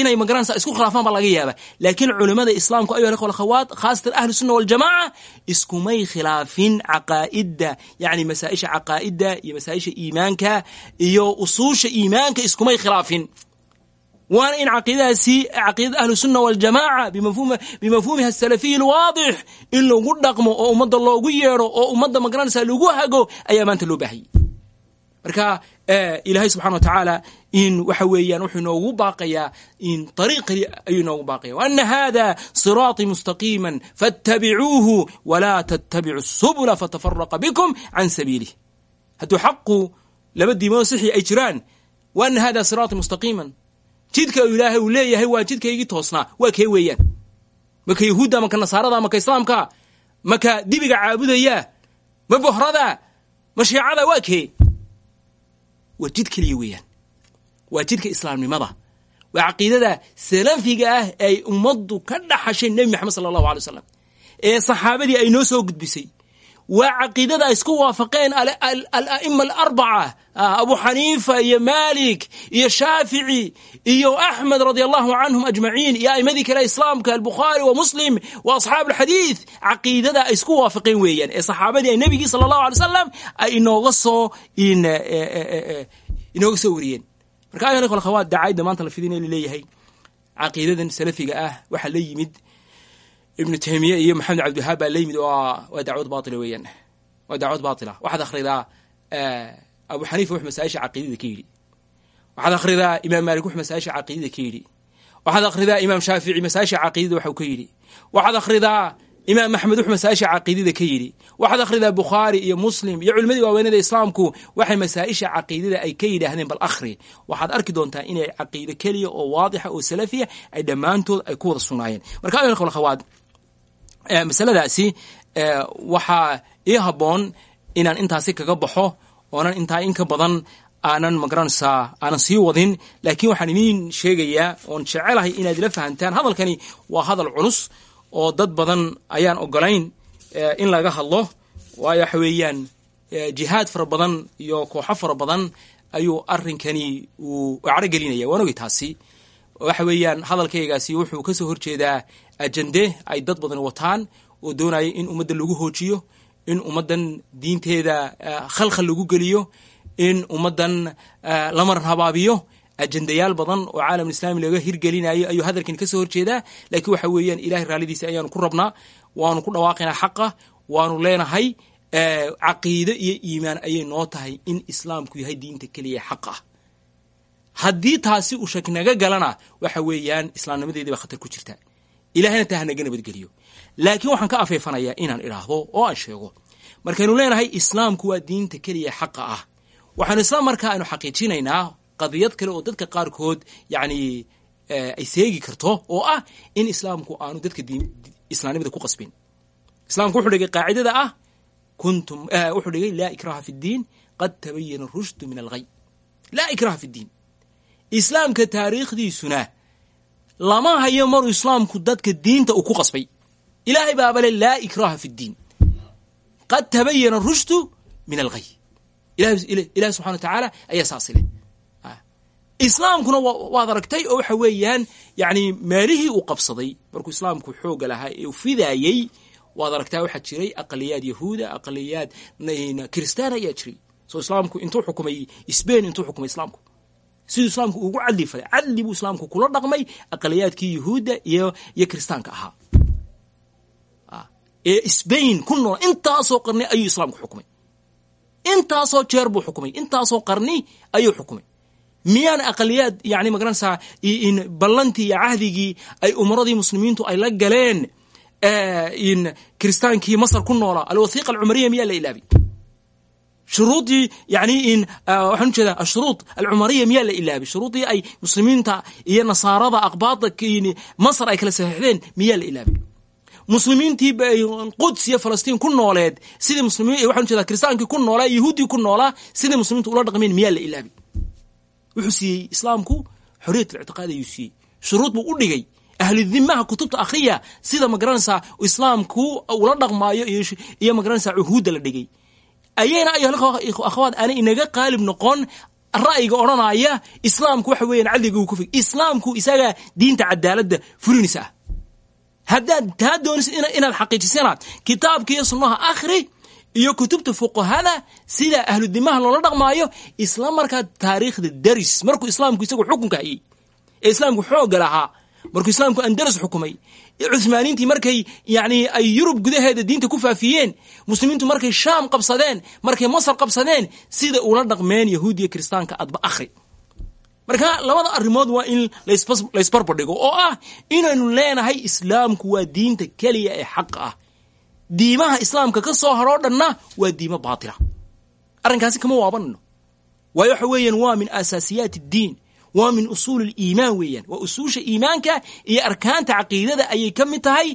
inay magaranaysa isku khilaafaan baa laga yaaba laakiin culimada islaamku ayuha ikhwa alakhawaat khaasatan ahlu sunna waljamaca iskumay khilaafin caqaa'idda yani masaa-isha caqaa'idda iyo masaa-isha iimaanka iyo usuusha iimaanka iskumay khilaafin waana in caqiidadaasi caqiidada ahlu sunna waljamaca bimafhuumiha asalafiyi alwaadix in lagu dhaqmo oo ummadda loogu yeedho oo ummadda magaranaysa lagu hago ayaa maanta loo baahayay marka ilaahay subxana wa tacaala in waxa weeyaan wuxuu inoogu baaqayaa in ariiqii ayuu inoogu baaqaya waana hada siraaطii mustaqiima faاtabicuuhu walaa tattabicu subula fatafaraqa bikum can sabiilih hadduu xaqu laba diimood sixi ay jiraan waana hada siraaطii mustaqiima jidka ilaahay uu leeyahay waa jidkaygii toosnaa. Waa kee weeyaan? Maka yahuudda maka nasaarada maka islaamka? Maka dibiga caabudaya? Ma bohrada? Ma shiicada? Waa kee? Waa jid keliya weeyaan. Waa jidka islaamnimada. Waa caqiidada salafiga ah ay ummaddu ka dhaxashay nebi maxamed sala allahu alay wasalam ee saxaabadii ay noo soo gudbisay waa caqiidada ay isku waafaqeen ala'ima alarbaca abu xaniifa iyo malik iyo shaafici iyo axmed radi allahu canhum ajmaciin iyo a'imadii kale islaamka albukhaari wa muslim wa asxaab alxadiid caqiidada ay isku waafaqeen weeyaan. Ee saxaabadii ay nebigii sala allahu alay wasalam ay inooga soo inooga soo wariyeen. Marka ayuha ikhwa alkhawaat dacaayadda maanta la fidinaya la leeyahay caqiidadan salafiga ah waxaa la yimid ibnu taymiya iyo maxamed cabdiwahaab baa la yimid waa dacwad baila weeyaan. Waa dacwad baila waxaad akhridaa abu xaniifa wux masaa-isha caqiidada ka yidhi. Waxaad akhridaa imaam maalik wux masaa-isha caqiidada ka yidhi. Waxaad akhridaa imaam shaafici masaa-isha caqiidada waxu ka yidhi. Waxaad akhridaa imaam axmed wux masaa-isha caqiidada ka yidhi. Waxaad akhridaa bukhaari iyo muslim iyo culimadii waaweynada islaamku waxay masaa-isha caqiidada ay ka yidhaahdeen bal akhri. Waxaad arki doontaa inay caqiido keliya oo waadixa oo salafiya ay dhammaantood ay ku wada sugnaayeen marka alkhawaat masaladaasi waxaa ii habboon inaan intaasi kaga baxo oonan intaa in ka badan aanan ma garanaysaa aanan sii wadin. Laakiin waxaan idiin sheegayaa oon jecelahay inaad ila fahantaan hadalkani. Waa hadal culus oo dad badan ayaan ogolayn in laga hadlo. Waayo waxa weeyaan jihaad fara badan iyo kooxo fara badan ayuu arrinkani uu caro gelinaya waan ogey taasi. Waxa weeyaan hadalkaygaasi wuxuu ka soo horjeedaa ajende ay dad badan wataan oo doonaya in ummadda lagu hoojiyo in ummaddan diinteeda khalkhal lagu geliyo in ummaddan la maran habaabiyo ajendayaal badan oo caalam islaami laga hirgelinayo ayuu hadalkan ka soo horjeedaa. Laakiin waxa weeyaan ilahay raallidiisa ayaanu ku rabnaa waanu ku dhawaaqaynaa xaqa waanu leenahay caqiido iyo iimaan ayay noo tahay in islaamku yahay diinta keliya xaq ah haddii taasi uu shak naga galana waxa weeyaan islaamnimadeedii khatar ku jirta ilahayna taa hanaga nabadgeliyo laakiin waxaan ka afeefanayaa inaan idhaahdo oo aan sheego. Markaynu leenahay islaamku waa diinta keliya xaqa ah. Waxaanu isla markaa aynu xaqiijinaynaa qadiyad kale oo dadka qaarkood yacni ay seegi karto oo ah in islaamku aanu dadka islaamnimada ku qasbin. Islaamku wuxuu dhigay qaacidada ah kuntum wuxuu dhigay laa ikraha fi qad tabayana rushdu min alghay laa ikraha fi islaamka taariikhdiisuna lama hayo maruu islaamku dadka diinta uu ku qasbay. Ilaahay baabale laa ikraha fi ddiin qad tabayana rushdu min alghay ilahi subxana wa tacaala ayaa saasi leh. Islaamkuna waad aragtay oo waxa weeyaan yani meelihii uu qabsaday. Markuu islaamku xooga lahaa ee u fidaayey waad aragtaa waxaa jiray aqaliyaad yahuuda aqaliyaad kristaan ayaa jiray. Soo islaamku intuu xukumay sbain intuu xukumay islaamku siduu islaamku ugu cadli falay cadli buu islaamku kula dhaqmay aqaliyaadkii yahuudda iyo iyo kiristaanka ahaa. Ee sbain ku nool intaasoo qarni ayuu islaamku xukumay. Intaasoo jeer buu xukumay intaasoo qarni ayuu xukumay. Miyaan aqaliyaad yani ma garanaysaa ballantii iyo cahdigii ay umaradii muslimiintu ay la galeen kiristaankii masar ku noolaa alwathiiqa alcumariya miyaa la ilaabay shuruudii yani in waxaan u jeedaa ashuruud alcumariya miyaa la ilaabay? Shuruudii ay muslimiinta iyo nasaarada aqbaada masar ay kala saxiixdeen miyaa la ilaabay? Muslimiintii quds iyo falastiin ku nooleed sidii muslimiin waxaan u jeedaa kiristaankii ku noolaa yahuuddii ku noolaa sidii muslimiintu ula dhaqmeen miyaa la ilaabay? Wuxuu siiyey islaamku xoriyat lictiqaad ayuu siiyey. Shuruud buu u dhigay. Ahludimaha kutubta akhriya sida ma garanaysaa islaamku ula dhaqmaayo iyo ma garanaysaa cuhuudda la dhigay ayayna akhwaad aanay inaga qaalib noqon ra'yiga odhanaya islaamku waxa weeyaan cadliga uu ku fig. Islaamku isaga diinta cadaaladda fulinaysa. Ah haddaad taa doonaysa inaad xaqiijisanaad kitaabka iyo sunnaha akhri iyo kutubta fuqahada sida ahludimaha loola dhaqmaayo isla markaa taariikhda daris. Markuu islaamku isagu xukunka hayay ee islaamku xoogga lahaa markuu islaamku andalus xukumay cuhmaaniintii markay yani ay yurub gudaheeda diinta ku faafiyeen muslimiintu markay shaam qabsadeen markay masar qabsadeen sida ula dhaqmeen yahuudiya kiristaanka adba akhri. Marka labada arrimood waa in laysbarbardhigo oo ah inaynu leenahay islaamku waa diinta keliya ee xaqa ah. Diimaha islaamka ka soo haroo dhanna waa diimo baatila. Arrinkaasi kama waabanayno waayo waxa weeyaan waa min asaasiyaat addiin waa min usuul aliimaan weeyaan. Waa usuusha iimaanka iyo arkaanta caqiidada ayay ka mid tahay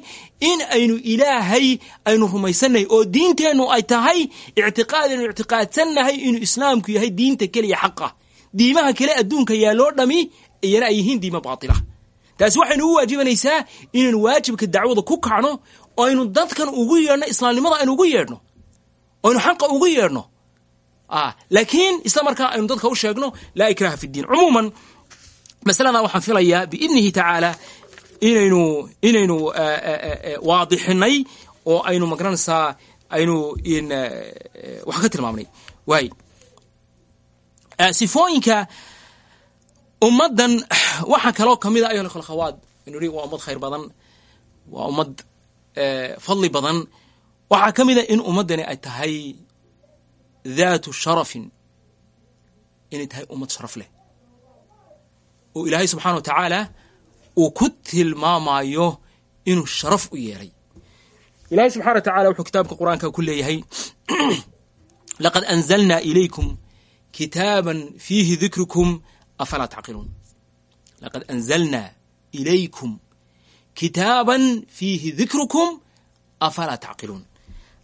in aynu ilaahay aynu rumaysannahay oo diinteennu ay tahay ictiqaad aynu ictiqaadsannahay inuu islaamku yahay diinta keliya xaqa. Diimaha kale adduunka yaaloo dhami iyana ay yihiin diimo baatila. Taasi waxaynu ugu waajibanaysaa inaynu waajibka dacwada ku kacno aynu dadkan ugu yeedhno islaamnimada aynu ugu yeedhno aynu xaqa ugu yeedhno laakiin isla markaa aynu dadka u sheegno laa ikraha fi diin. Cumuuman masalada waxaan filayaa biidnihi tacaala inaynu inaynu waadixinay oo aynu ma garanaysaa aynu wax ka tilmaamnay. Waay sifooyinka ummaddan waxaa kaloo ka mid a ayuha khalkhawaad inu waa ummad khayr badan waa ummad fadli badan. Waxaa ka mid a in ummaddani ay tahay daatu sharafin inay tahay ummad sharaf leh oo ilaahay subxana wa tacaala uu ku tilmaamayo inuu sharaf u yeelay ilahay subxana wa tacala wuxuu kitaabka qur'aanka ku leeyahay laqad anzalna ilaykum kitaaban fiihi dikrukum afalaa tacqiluun laqad anzalna ilaykum kitaaban fiihi dikrukum afalaa tacqiluun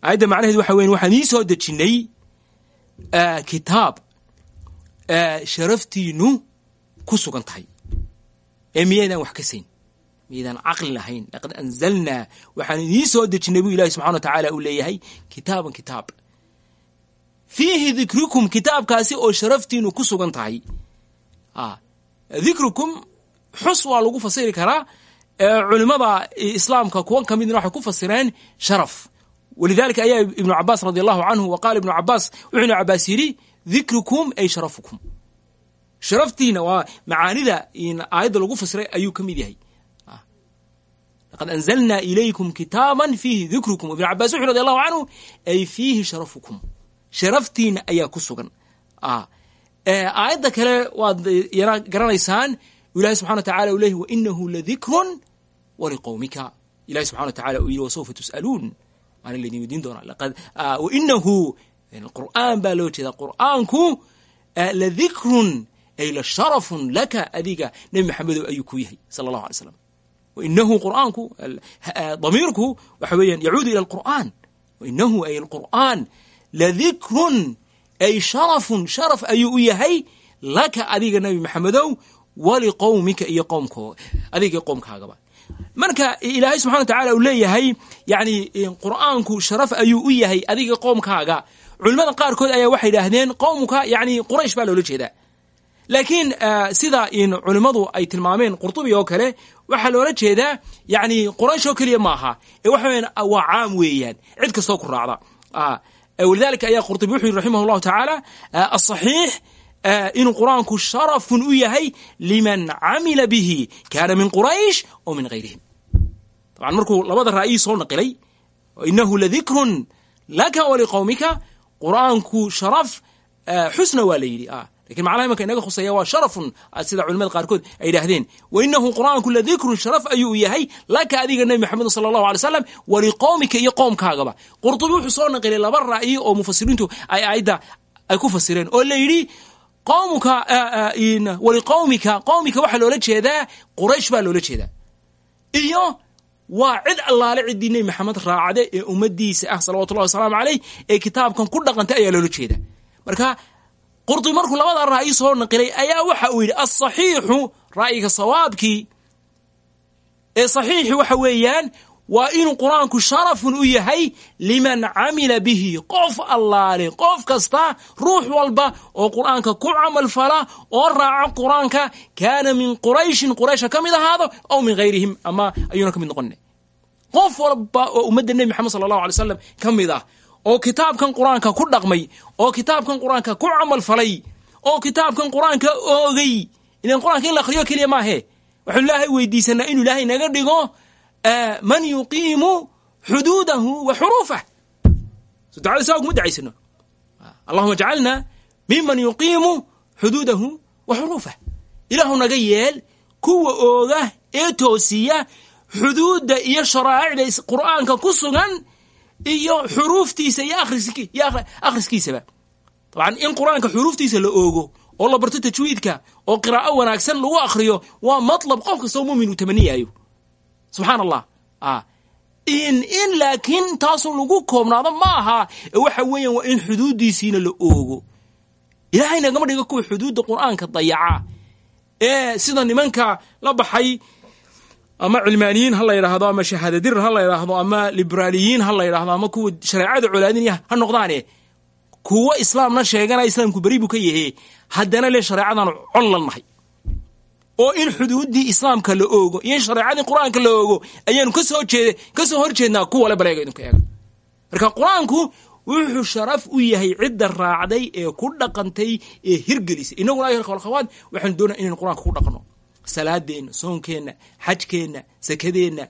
aayadda macnaheed waxa weyan waxaan ii soo dejinnay kitaab sharaftiinu ku sugan tahay. Ee miyaydaan wax ka sayn miyaydaan caqli lahayn? Laqad anzalnaa waxaan idiin soo dejinnay buu ilahi subxana wa tacaala uu leeyahay kitaaban kitaab. Fiihi dikrukum kitaabkaasi oo sharaftiinu ku sugan tahay. Dikrukum xus waa lagu fasiri karaa. Culimada islaamka kuwan ka midna waxay ku fasireen sharaf walidalika ayaa ibnu cabaas radi allahu canhu wa ibnu cabaas wuxuu ibnu cabaas yidhi dikrukum ay sharafukum sharaftiina waa macaanida aayadda lagu fasiray ayuu ka mid yahay laqad anzalna ilaykum kitaaban fiihi dikrukum ibnu cabas wuxu radi allahu canhu ay fiihi sharafukum sharaftiina ayaa ku sugan aayadda kale waad yana garanaysaan ilahi subxana wa tacala u leeyahy wainahu ladikrun waliqowmika ilahi subxana wa tacala uu yidhi wasawfa tus'aluun waana laydin weydiin doonaa laqad wainahu qur'aan baa loo jeedaa qur'aanku ladikrun ay la sharafun laka adiga nebi maxamedow ayuu ku yahay sala allahu alay slam wainahu qur'aanku damiirku waxa weeyaan yacuudu ila alqur'aan wainahu ay alqur'aan ladikrun ay sharafun sharaf ayuu u yahay laka adiga nebi maxamedow waliqowmika iyo qowmko adiga iyo qowmkaagaba marka ilaahay subxana wa tacala uu leeyahay yani qur'aanku sharaf ayuu u yahay adiga qoomkaaga culimada qaarkood ayaa waxay idhaahdeen qowmka yani quraysh baa loola jeedaa. Laakiin sida culimmadu ay tilmaameen qurtubi oo kale waxaa loola jeedaa yani quraysh oo keliya maaha ee waxa weyan waa caam weeyaan. Cid kastoo ku raacda walidalika ayaa qurtubi wuxuu yidhi raximah llahu tacaala asaxiix inuu qur'aanku sharafun u yahay liman camila bihi kaana min quraysh oo min hayrihim dabcan markuu labada ra'yi soo naqilay inahu ladikrun laka waliqowmika qur'aanku sharaf xusna waa la yidhi. Lakin macnaha imanka inaga khuseeya waa sharafun sida culimada qaarkood ay yidhaahdeen. Wainahu qur'aanku ladikrun sharaf ayuu yahay laka adiga nebi maxamed sala allahu alay slam waliqowmika iyo qoomkaagaba qurtubi wuxuu soo naqilay laba ra'yi oo mufasiriintu ay aayadda ay ku fasireen oo la yidhi qowmka waliqowmika qowmika waxaa loola jeedaa quraysh baa loola jeedaa. Iyo waa cid allaale ciddii nebi maxamed raacde ee ummadiisa ah salawatullahi wasalaamu caleyh ee kitaabkan ku dhaqantay ayaa loola jeeda marka qurtubi markuu labada ra'yi soo naqilay ayaa waxa uu yidhi asaxiixu ra'yiga sawaabkii. Ee saxiixi waxa weeyaan waa inuu qur'aanku sharafun u yahay liman camila bihi. Qof allaale qof kasta ruux walba oo qur'aanka ku camal fala oo raaca qur'aanka kaana min qurayshin quraysha ka mid ahaado aw min hayrihim ama ayuuna ka mid noqone qof walba oo ummadda nebi maxamed sala allahu alay slam ka mid ah oo kitaabkan qur'aanka ku dhaqmay oo kitaabkan qur'aanka ku camal falay oo kitaabkan qur'aanka oogay ilan qur'aanka in la akhriyo keliya maahe waxaanu ilaahay weydiisanaa inuu ilaahay naga dhigo man yuqiimu xuduudahu wa xuruufah so dacada saa kuma dacaysano allahuma jcalna miman yuqiimu xuduudahu wa xuruufah ilaahu naga yeel kuwa ooga ee toosiya xuduudda iyo sharaa'icda qur'aanka ku sugan iyo xuruuftiisa iyo akhriskiisaba. Dabcan in qur'aanka xuruuftiisa la oogo oo la barto tajwiidka oo qiraa'o wanaagsan lagu akhriyo waa matlab qof kastoo muumin uu tamaniyaayo subxaan allah in in laakiin taasoo lagu koobnaado ma aha waxa weeyaan waa in xuduuddiisiina la oogo. Ilaahay nagama dhigo kuwa xuduudda qur'aanka dayaca ee sida nimanka la baxay ama cilmaaniyiin ha la yidhaahdo ama shahaadadir ha la yidhaahdo ama liberaaliyiin ha la yidhaahdo ama kuwa shareecada colaadinaya ha noqdaane kuwa islaamna sheeganaya islaamku beri buu ka yahe haddana le shareecadan collan nahay oo in xuduuddii islaamka la oogo iyo in shareecadii qur'aanka la oogo ayaanu ka soo jeed ka soo hor jeednaa kuwale baleega idinku eega marka qur'aanku wuxuu sharaf u yahay cidda raacday ee ku dhaqantay ee hirgelisay. Inaguna ayuha khalkhawaad waxaanu doonaa inaynu qur'aanka ku dhaqno. Salaadeenna soonkeenna xajkeenna sakadeenna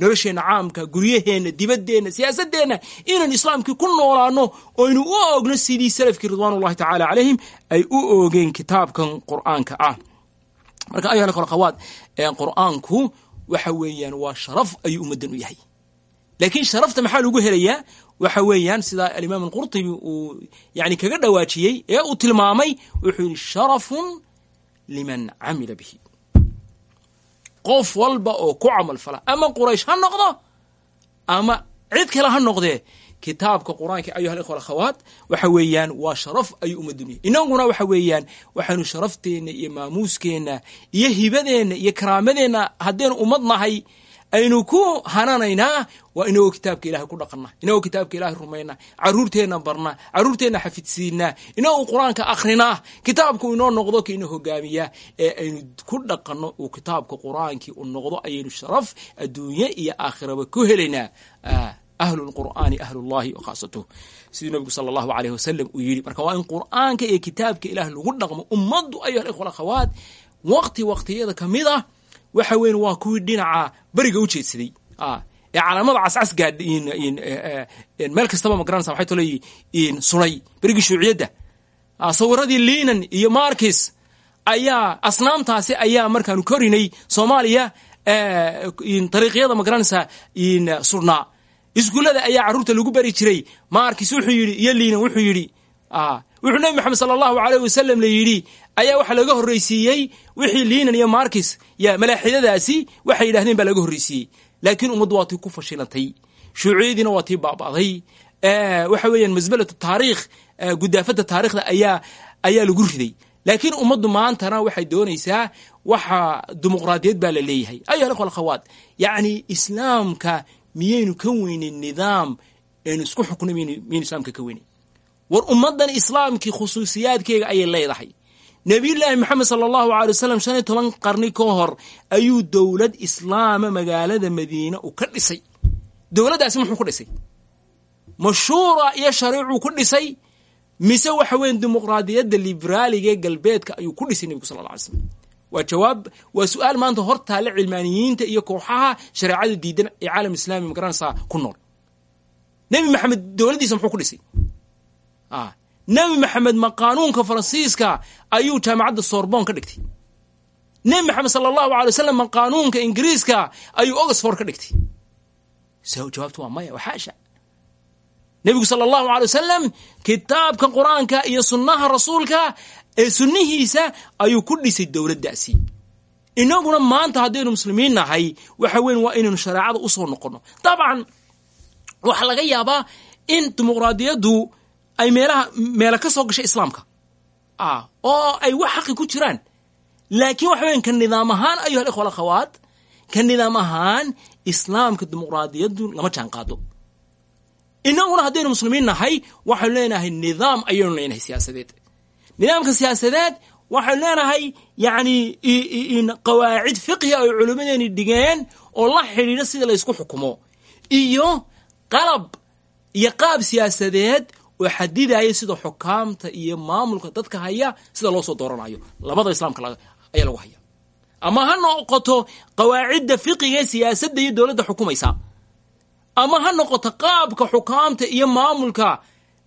nolosheenna caamka guryaheenna dibadeenna siyaasadeenna inaynu islaamkii ku noolaano oynu u oogno sidii salafkii ridwaan ullahi tacaala calayhim ay u oogeen kitaabkan qur'aanka ah marka ayuha khalkhawaad qur'aanku waxa weeyaan waa sharaf ayuu ummaddan u yahay. Laakiin sharafta maxaa lagu helayaa? Waxa weeyaan sida alimaam alqurtubi uu yani kaga dhawaajiyey ee uu tilmaamay wuxuu yihi sharafun liman camila bihi. Qof walba oo ku camal fala. Ama quraysh ha noqdo ama cid kale ha noqdee kitaabka qur'aanka ayuha alikhwa alakhawaat waxa weeyaan waa sharaf ayuu ummaddan u yahay inaguna waxa weeyaan waxaynu sharafteenna iyo maamuuskeenna iyo hibadeenna iyo karaamadeenna haddaynu ummad nahay aynu ku hananaynaa waa inagoo kitaabka ilahay ku dhaqana inagoo kitaabka ilahay rumayna caruurteenna barna caruurteenna xafidsiinaa inagoo qur'aanka akrinaa kitaabku inoo noqdo ka inoo hogaamiya ee aynu ku dhaqanno uu kitaabka qur'aankii u noqdo ayaynu sharaf adduunye iyo aakhiraba ku helaynaa ahlu lqur'aani ahlullahi khaasatuh siduu nabigu sala allahu aleyh wasalam uu yidhi marka waa in qur'aanka iyo kitaabka ilaah lagu dhaqmo ummaddu ayuha ikhwa akhawaat waqti waqtiyada ka mid ah waxa weyn waa kuwii dhinaca beriga u jeedsaday. Ee calaamada cascas gaadh meel kastaba ma garanaysa waxay tolo sulay berigii shuuciyadda. Sawiradii liinan iyo markis ayaa asnaamtaasi ayaa markaanu korinay soomaaliya dariiqyada ma garanaysaa surnaa iskuullada ayaa carruurta lagu beri jiray. Markis wuxuu yidhi iyo liinan wuxuu yidhi wuxuu nebi maxamed sala allahu aleyh wasalam la yidhi ayaa waxaa laga horreysiiyey wixii liinan iyo markis ya malaaxidadaasi waxay yidhahdeen baa laga horreysiiyey. Laakiin ummaddu waa tii ku fashilantay shuuciyadiina waa tii baaba'day. Waxa weeyaan masbalatu taariikh gudaafadda taarikhda ayaa ayaa lagu riday. Laakiin ummaddu maantana waxay doonaysaa waxa dimuqraadiyad baa la leeyahay. Ayuha ikhwa alkhawaat yacni islaamka miyaynu ka weynin nidaam aynu isku xuknay miyaynu islaamka ka weynin war ummaddan islaamkii khusuusiyaadkeega ayay leedahay. Nebiyullaahi moxamed sala allahu alay wasalam shan iyo toban qarni ka hor ayuu dowlad islaama magaalada madiine u ka dhisay. Dowladdaasi muxuu ku dhisay? Mashhuura iyo shariicuu ku dhisay? Mise waxa weyan dimuqraadiyadda liberaaliga ee galbeedka ayuu ku dhisay nebigu sala alla alay slam waa jawaab. Waa su'aal maanta hor taale cilmaaniyiinta iyo kooxaha shareecada diidan ee caalam islami ma garanaysaa ku nool. Nebi maxamed dowladdiisa muxuu ku dhisay. Nebi maxamed ma qaanuunka faransiiska ayuu jaamacadda sorbon ka dhigtay. Nebi maxamed sala allahu alay wasalam ma qaanuunka ingiriiska ayuu oxford ka dhigtay. Jawaabtu waa maya waxaasha nebigu sala allahu alay wasalam kitaabka qur'aanka iyo sunnaha rasuulka ee sunnihiisa ayuu ku dhisay dowladdaasi. Inaguna maanta haddaynu muslimiin nahay waxa weyn waa inaynu shareecada u soo noqonno dabcan waxaa laga yaabaa in dimuqraadiyaddu ay meelaha meela ka soo gashay islaamka. Ah oo ay wax xaqi ku jiraan. Laakiin waxa weyan ka nidaam ahaan ayuha alikhwa alakhawaat ka nidaam ahaan islaamka dimuqraadiyaddu lama jaan qaado inaguna haddaynu muslimiin nahay waxaynu leenahay nidaam ayaynu leenahay siyaasadeed nidaamka siyaasadeed waxaynu leenahay yacni qawaacid fiqhi ay culimmadeeni dhigeen oo la xidhiidha sida laysku xukumo. Iyo qalab iyo qaab siyaasadeed oo xadidaya sida xukaamta iyo maamulka dadka haya sida loo soo dooranayo. Labada islaamka ayaa lagu haya. Ama ha noqoto qawaacidda fiqiga ee siyaasadda iyo dowladda xukumaysa. Ama ha noqoto qaabka xukaamta iyo maamulka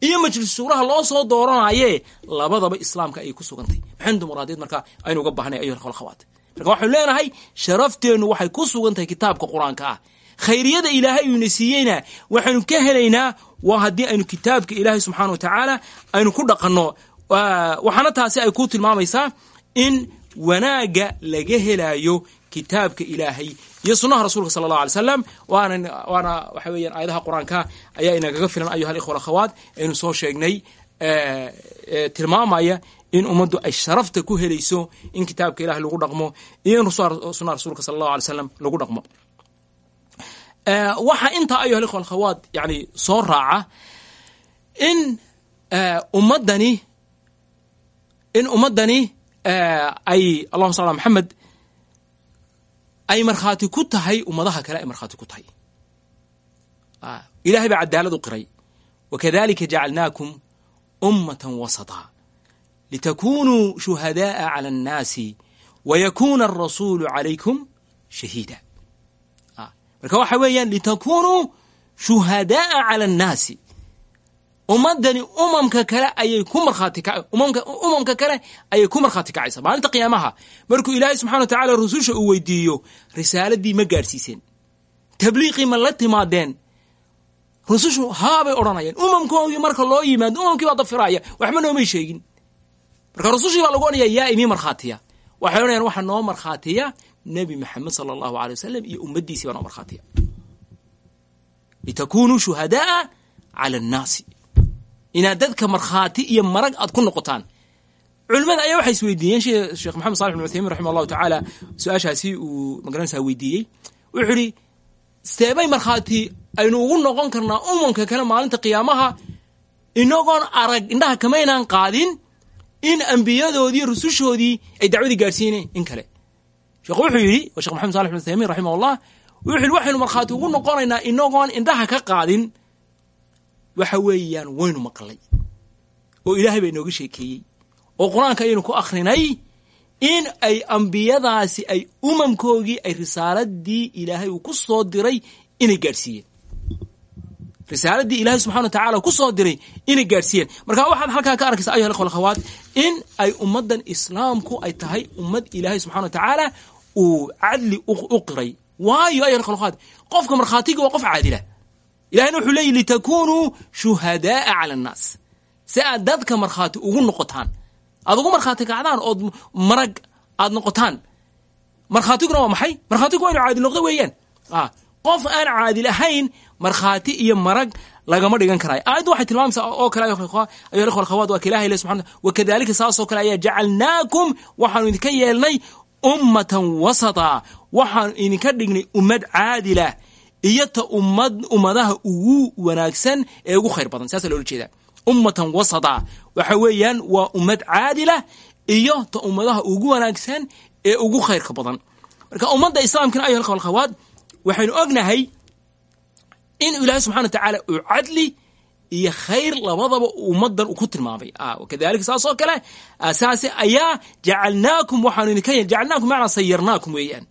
iyo majlis suuraha loo soo dooranaye labadaba islaamka ayay ku sugantay. Maxaynu dimuqraadiyad marka aynu uga baahnay ayuha alkhawaat marka waxaynu leenahay sharafteennu waxay ku sugan tahay kitaabka qur'aanka ah. Khayriyada ilaahay uuna siiyeyna waxaynu ka helaynaa waa haddii aynu kitaabka ilaahay subxaana wa tacaala aynu ku dhaqanno. Waxaana taasi ay ku tilmaamaysaa in wanaagga laga helayo kitaabka ilaahay iyo sunaha rasuulka sala allahu alay slam waana waana waxa weeyaan aayadaha qur'aanka ayaa inagaga filan ayuha alikhwa alakhawaat aynu soo sheegnay tilmaamaya in ummaddu ay sharafta ku helayso in kitaabka ilahay lagu dhaqmo iyo in sunaha rasuulka sala allahu alay slam lagu dhaqmo. Waxaa intaa ayuha alikhwa alkhawaat yani soo raaca in ummaddani in ummaddani ay allahuma sal ala maxamed ay markhaati ku tahay ummadaha kale ay markhaati ku tahay. Ah, Ilahay baa cadaalad u qiray wakadalika jacalnaakum ummatan wasataa litakunuu shuhadaaa cala annaasi wayakuuna arasuulu calaykum shahiida. Ah, marka waxa weeyaan litakunuu shuhadaaa cala annaasi ummadani umamka kale ayay ku markhaati ka umamka kale ayay ku markhaati kacaysaa. Maalinta qiyaamaha markuu ilaahay subxana wa tacala rususha uu weydiiyo risaaladii ma gaadhsiiseen tabliiqii ma la timaadeen. Rusushu haabay odhanayaan umamkoodii marka loo yimaado umamkii baa dafiraya. Waxba noomay sheegin. Marka rusushii baa lagu odhanaya yaa imii markhaatiya. Waxay odhanayaan waxaa noo markhaatiya? Nebi maxamed sala allahu alay wasalam iyo ummaddiisii baa noo markhaatiya. Litakunuu shuhada'a cala annaasi inaad dadka markhaati iyo marag aad ku noqotaan. Culimmada ayaa waxay isweydiiyeen sheekh maxamed salix bin uthaymin raximah allahu tacaala su'aashaasi uu ma garanaysaa weydiiyey. Wuxuu idhi seebay markhaati aynu ugu noqon karnaa umamka kale maalinta qiyaamaha. Inagoon arag indhaha kamaynaan qaadin in ambiyadoodii rusushoodii ay dacwadii gaadhsiineen in kale. Sheekhu wuxuu yidhi wa shekh maxamed salix bin uthaymin raximah allah wuxuu yidhi waxaynu markhaati ugu noqonaynaa inagoon indhaha ka qaadin waxa weeyaan waynu maqlay oo ilaahay baa inooga sheekeeyey. Oo qur'aanka ayaynu ku akhrinay in ay ambiyadaasi ay umamkoogii ay risaaladii ilaahay uu ku soo diray inay gaadhsiiyeen. Risaaladii ilaahay subxana wa tacala ku soo diray inay gaadhsiiyeen. Marka waxaad halkaa ka arkaysa ayuha alkhawaat in ay ummaddan islaamku ay tahay ummad ilaahay subxana wa tacaala uu cadli u qiray. Waayo ayuha ikhwa alkhawaat qofka markhaatiga waa qof caadila ilahayna wuxuu leeyihi litakunuu shuhadaaa cala annaas. Si aad dadka markhaati ugu noqotaan aad ugu markhaati kacdaan ood marag aad noqotaan markhaatiguna waa maxay? Markhaatigu waa inu caadil noqdo weeyaan. Qof aan caadil ahayn markhaati iyo marag lagama dhigan karayo. Aayaddu waxay tilmaamaysaa oo kale ayuha ikhwa alkhawaat waa ka ilahay le subxana wakadalika saasoo kale ayaa jacalnaakum waxaanu idinka yeelnay ummatan wasata waxaanu idinka dhignay ummad caadilah iyo ta ummad ummadaha ugu wanaagsan ee ugu khayr badan. Saasa loola jeedaa. Ummatan wasata. Waxa weeyaan waa ummad caadilah iyo ta ummadaha ugu wanaagsan ee ugu khayrka badan. Marka ummadda islaamkana ayuha ikhwa alkhawaat waxaynu ognahay in ilaahay subxana wa tacaala uu cadli iyo khayr labadaba ummadan ku tilmaamay. Kadalika saas oo kale saase ayaa jacalnaakum waxaanu idinka jacalnaakum macnaa sayarnaakum weeyaan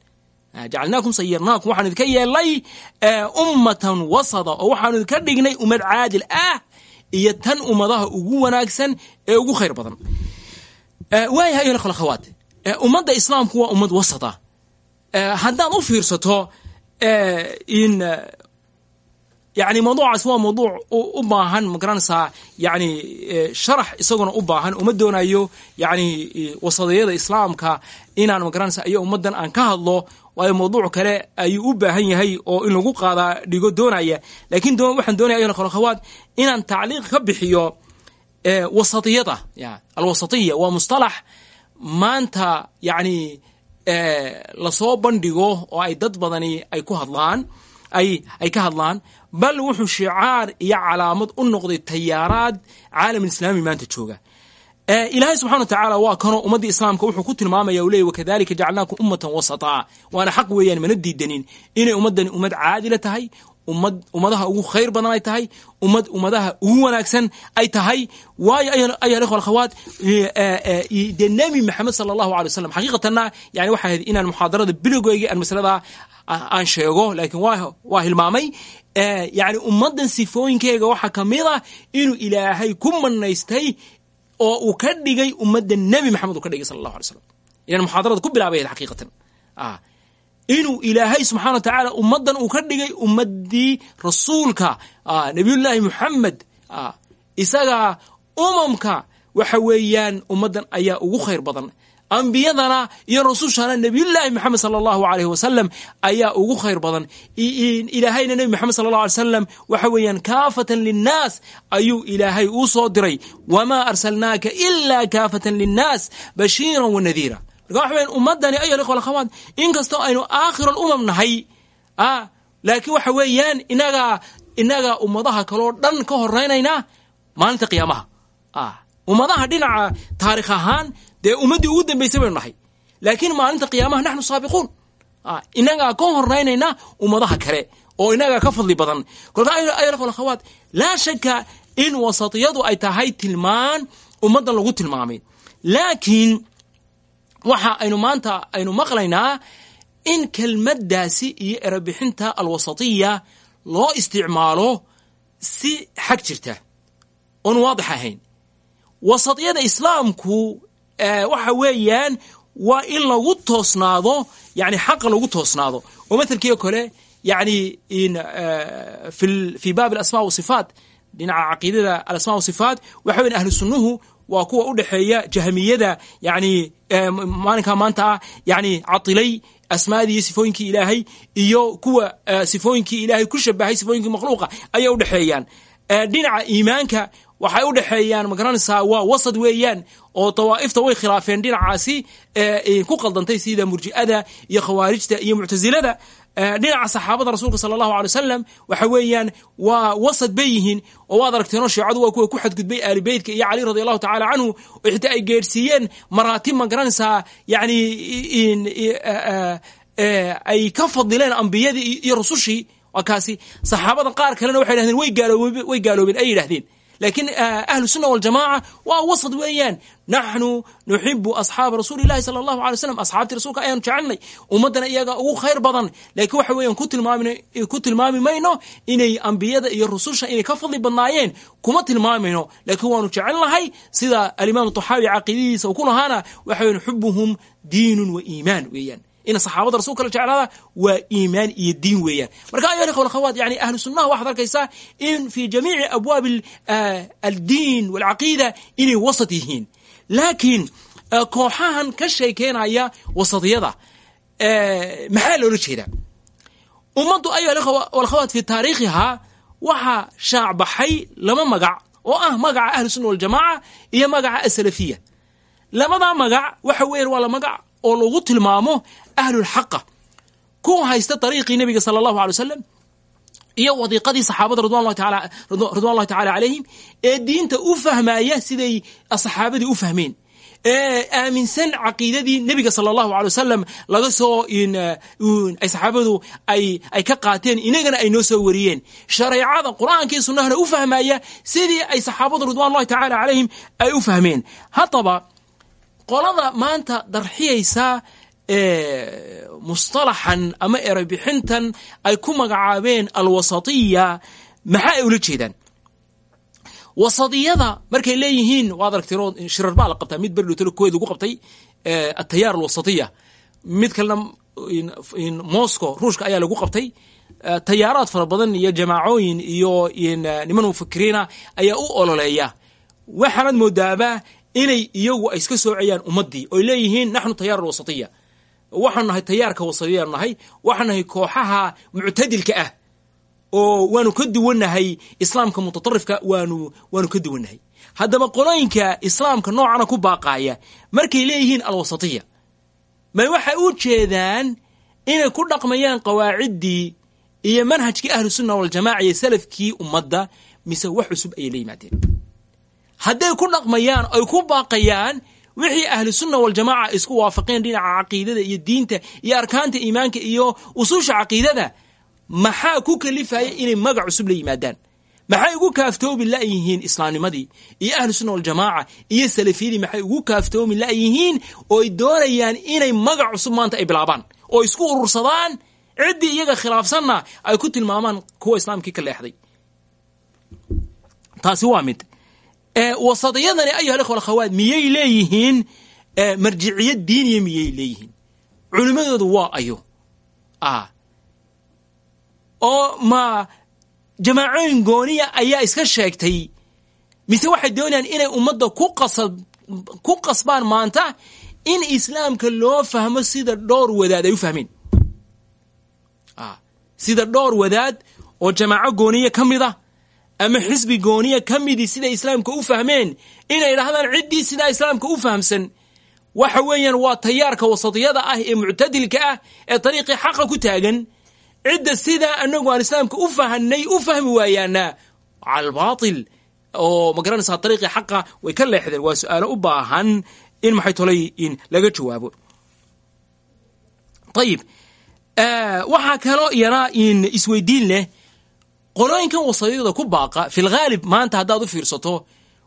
jacalnaakum sayarnaakum waxaanu idinka yeelnay ummatan wasada oo waxaanu idinka dhignay ummad caadil ah iyo tan ummadaha ugu wanaagsan ee ugu khayr badan. Waayahay ayuha ikhwa alkhawaat ummadda islaamku waa ummad wasata haddaad u fiirsato in yani mawduucaas waa mawduuc u baahan ma garanaysaa yani sharax isaguna u baahan. Uma doonayo yani wasadiyada islaamka inaan magaranaysa iyo ummaddan aan ka hadlo waayo mawduuc kale ayuu u baahan yahay oo in lagu qaadaa dhigo doonaya. Laakiin waxaan doonaya ayuha khawaat inaan tacliiq ka bixiyo wasatiyada ya alwasatiya waa mustalax. Maanta yacni la soo bandhigo oo ay dad badani ay ku hadlaan ay ay ka hadlaan bal wuxuu shicaar iyo calaamad u noqday tayaaraad caalam islaami maanta jooga ilaahay subxana wa tacaala waa kanoo ummaddii islaamka wuxuu ku tilmaamaya u leeyay wakadalika jacalnaakum ummatan wasataa waana xaq weeyaan mana diidanin inay ummaddani ummad caadila tahay ummad ummadaha ugu khayr badan ay tahay ummad ummadaha ugu wanaagsan ay tahay. Waayo ayo- ayuha alikhwa alakhawaat eh, eh, dee nebi maxamed sala allahu alay wasalam xaqiiqatanna yani waxay ahayd inaan muxaadarada bilowgeyga aan masalada ah, aan sheego laakiin waa hilmaamay. Yani ummaddan sifooyinkeega waxaa ka mid ah inuu ilaahay ku manaystay oo uu ka dhigay ummadda nebi maxamed uu ka dhigay sala allahu alay slam ilan muxaadarada ku bilaabayd xaqiiqatan. Ah inuu ilaahay subxana wa tacaala ummaddan uu ka dhigay ummaddii rasuulka ah nabiyullaahi muxamed ah isagaa umamka waxa weeyaan ummaddan ayaa ugu khayr badan ambiyadana iyo rasushana nabiyullaahi maxamed sala allahu alayhi wasalam ayaa ugu khayr badan. Ilaahayna nebi maxamed sala allahu alay wasalam waxa weeyaan kaafatan linnaas ayuu ilaahay uu soo diray. Wamaa arsalnaaka ilaa kaafatan linnaas bashiiran wa nadiira. Marka waxa weeyaan ummaddani ayuha alakhawaat inkastoo aynu aakhir alumam nahay ah laakiin waxa weeyaan inagaa inagaa ummadaha kaloo dhan ka horeynayna maalinta qiyaamaha. Ah ummadaha dhinaca taarikh ahaan dee ummaddii ugu dambaysay baynu nahay. Laakiin maalinta qiyaamaha naxnu saabiquun. Ah inagaa ka horeynayna ummadaha kale oo inagaa ka fadli badan. Kolka ayuha alikhwa alakhawaat laa shaka in wasatiyadu ay tahay tilmaan ummaddan lagu tilmaamay. Laakiin waxa aynu maanta aynu maqlaynaa in kelmaddaasi iyo erebixinta alwasatiya loo isticmaalo si xag jirta. Oon waadix ahayn. Wasatiyada islaamku waxa weeyaan waa in lagu toosnaado yani xaqa lagu toosnaado. Oo mathalkii kale yani eh, fi baab alasma wasifaat dhinaca caqiidada alasma wasifaat waxa weyan ahlu sunnuhu waa kuwa u dhexeeya jahmiyada yani eh, maalinkaa maanta ah yani catilay asmaadii sifooyinkii ilaahay iyo kuwa eh, sifooyinkii ilaahay ku shabahay sifooyinkii makhluuqa ayay u dhexeeyaan. Eh, dhinaca iimaanka waxay u dhexeeyaan ma garanaysaa waa wasad weeyaan oo dawaa'ifta way khilaafeen dhinacaasi ku qaldantay sida murji'ada iyo khawaarijta iyo muctasilada Eh, dhinaca saxaabada rasuulka sala allahu alay wasalam waxa weeyaan waa wasad bay yihiin oo waad aragteenoo shiicadu waa kuwa ku xadgudbay aali beytka iyo cali radi allahu tacala canhu oo xitaa ay geedhsiiyeen maraatib ma garanaysaa yani in- i- eh, eh, ay ka fadileen ambiyadii iyo- rusushii. Waa kaasi saxaabada qaar kalena waxay dhahdeen way gaaloobeen ay yidhahdeen laakiin ahlu sunna waljamaaca waa wasad weeyaan. Naxnu nuxibu asxaaba rasuuli llahi sala allahu alay wasalam asxaabtii rasuulka ayaanu jecelnay ummaddana iyaga ugu khayr badan. Laakiin waxa weeyaan ku tilmaami mayno inay ambiyada iyo rususha inay ka fadli badnaayeen. Kuma tilmaamayno. Laakiin waanu jecelnahay sida alimaam taxaawi caqiidadiisa uu ku lahaana waxa weyan xubuhum diinun wa iimaan weeyaan in saxaabada rasulka la jeclaada waa iimaan iyo diin weeyaan. Marka ayuha ikhwa alakhawaat yani ahlu sunnaha waxaad arkaysaa in fi jamiici abwaab aldiin walcaqiida inay wasat yihiin. Laakiin kooxahan ka sheekeynaya wasatiyada maxaa loola jeedaa? Ummaddu ayuha alikhwa walakhawaat fi taariikhihaa waxaa shaacbaxay laba magac oo ah magaca ahlu sunna waljamaaca iyo magaca asalafiya labadaa magac waxa weyan waa la magac oo lagu tilmaamo ahlulxaqa. Kuwa haysta dariiqii nebiga sala allahu alay wasalam iyo wadiiqadii saxaabada ridwan llahi tacaala calayhim ee diinta u fahmaya siday saxaabadii u fahmeen. Ee aaminsan caqiidadii nebiga sala allahu alay wasalam laga soo ay saxaabadu ay ay ka qaateen inagana ay noo soo wariyeen. Shareecada qur'aankii sunnahana u fahmaya sidii ay saxaabadu ridwan llahi tacaala calayhim ay u fahmeen. Haddaba qolada maanta darxiyaysa mustalaxan ama erebixintan ay ku magacaabeen alwasatiya maxaa ay ula jeedaan? Wasatiyada markay leeyihiin waad aragteen shirar baa la qabtaa mid berdhotolo kuweed lagu qabtay atayaar alwasatiya. Mid kalena moscow ruushka ayaa lagu qabtay. Tayaaraad fara badan iyo jamaacooyin iyo niman mufakiriina ayaa u ololeeya. Waxaanad moodaaba inay iyagu ay iska soocayaan ummaddii oy leeyihiin naxnu tayaar alwasatiya waxaanu nahay tayaarka wasatiyanu nahay waxaanu nahay kooxaha muctadilka ah oo waanu ka duwannahay islaamka mutatarifka waanu waanu ka duwannahay haddaba qolooyinka islaamka noocana ku baaqaaya markay leeyihiin alwasatiya. Ma waxay u jeedaan inay ku dhaqmayaan qawaaciddii iyo manhajkii ahlusunna waljamaca iyo salafkii ummadda mise wax cusub ayay la yimaadeen. Hadday ku dhaqmayaan ay ku baaqayaan wixii ahlusunna waljamaca isku waafaqeen dhinaca caqiidada iyo diinta iyo arkaanta iimaanka iyo usuusha caqiidada maxaa ku kalifaya inay magac cusub la yimaadaan? Maxay ugu kaaftoomi layihiin islaamnimadii iyo ahlusunna waljamaaca iyo salafiyadii maxay ugu kaaftoomi layihiin oo ay doonayaan inay magac cusub maanta ay bilaabaan oo isku urursadaan? Ciddii iyaga khilaafsanna ay ku tilmaamaan kuwa islaamkii ka leexday. Taasi waa mid wasadiyadani ayuha ikhwa akhawaat miyay leeyihiin? Marjiciyad diiniya miyay leeyihiin? Culimmadoodu waa ayo oo ma jamaacooyin gooniya ayaa iska sheegtay. Mise waxay doonayaan inay ummadda ku qasbaan maanta in islaamka loo fahmo sida dhowr wadaad ay u fahmeen. Sida dhowr wadaad oo jamaaco gooniya ka mid ah ama xisbi gooniya ka midii siday islaamka u fahmeen inay idhahdaan ciddii sidaa islaamka u fahamsan. Waxa weeyaan waa tayaarka wasatiyada ah ee muctadilka ah ee dariiqii xaqa ku taagan. Cidda sidaa anagu aan islaamka u fahanay u fahmi waayaana cala albaatil oo ma garanaysaa dariiqii xaqa way ka leexdeen. Waa su'aalo u baahan in maxay tolay in laga jawaabo. Ayib waxaa kaloo iyana in isweydiin leh qolooyinkan wasatiyada ku baaqa fil haalib maanta haddaad u fiirsato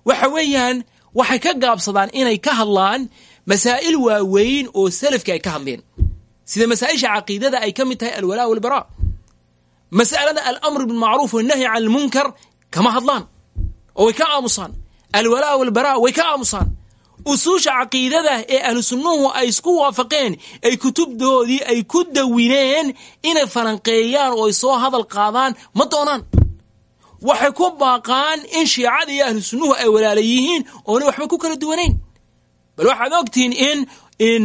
waxa weeyaan waxay ka gaabsadaan inay ka hadlaan masaa'il waaweyn oo salafki ay ka hadleen. Sida masaa-isha caqiidada ay ka mid tahay alwalaa walbaraa. Mas'alada alamr bilmacruuf wannahyi can almunkar kama hadlaan. Oo way ka aamusaan. Alwalaa walbaraa way ka aamusaan usuusha caqiidada ee ahlu sunnuhu ay isku waafaqeen ay kutubdoodii ay ku dawineen inay falanqeeyaan oo ay soo hadal qaadaan ma doonaan? Waxay ku baaqaan in shiicada iyo ahlu sunnuhu ay walaala yihiin oona waxba ku kala duwanayn. Bal waxaad ogtihiin in in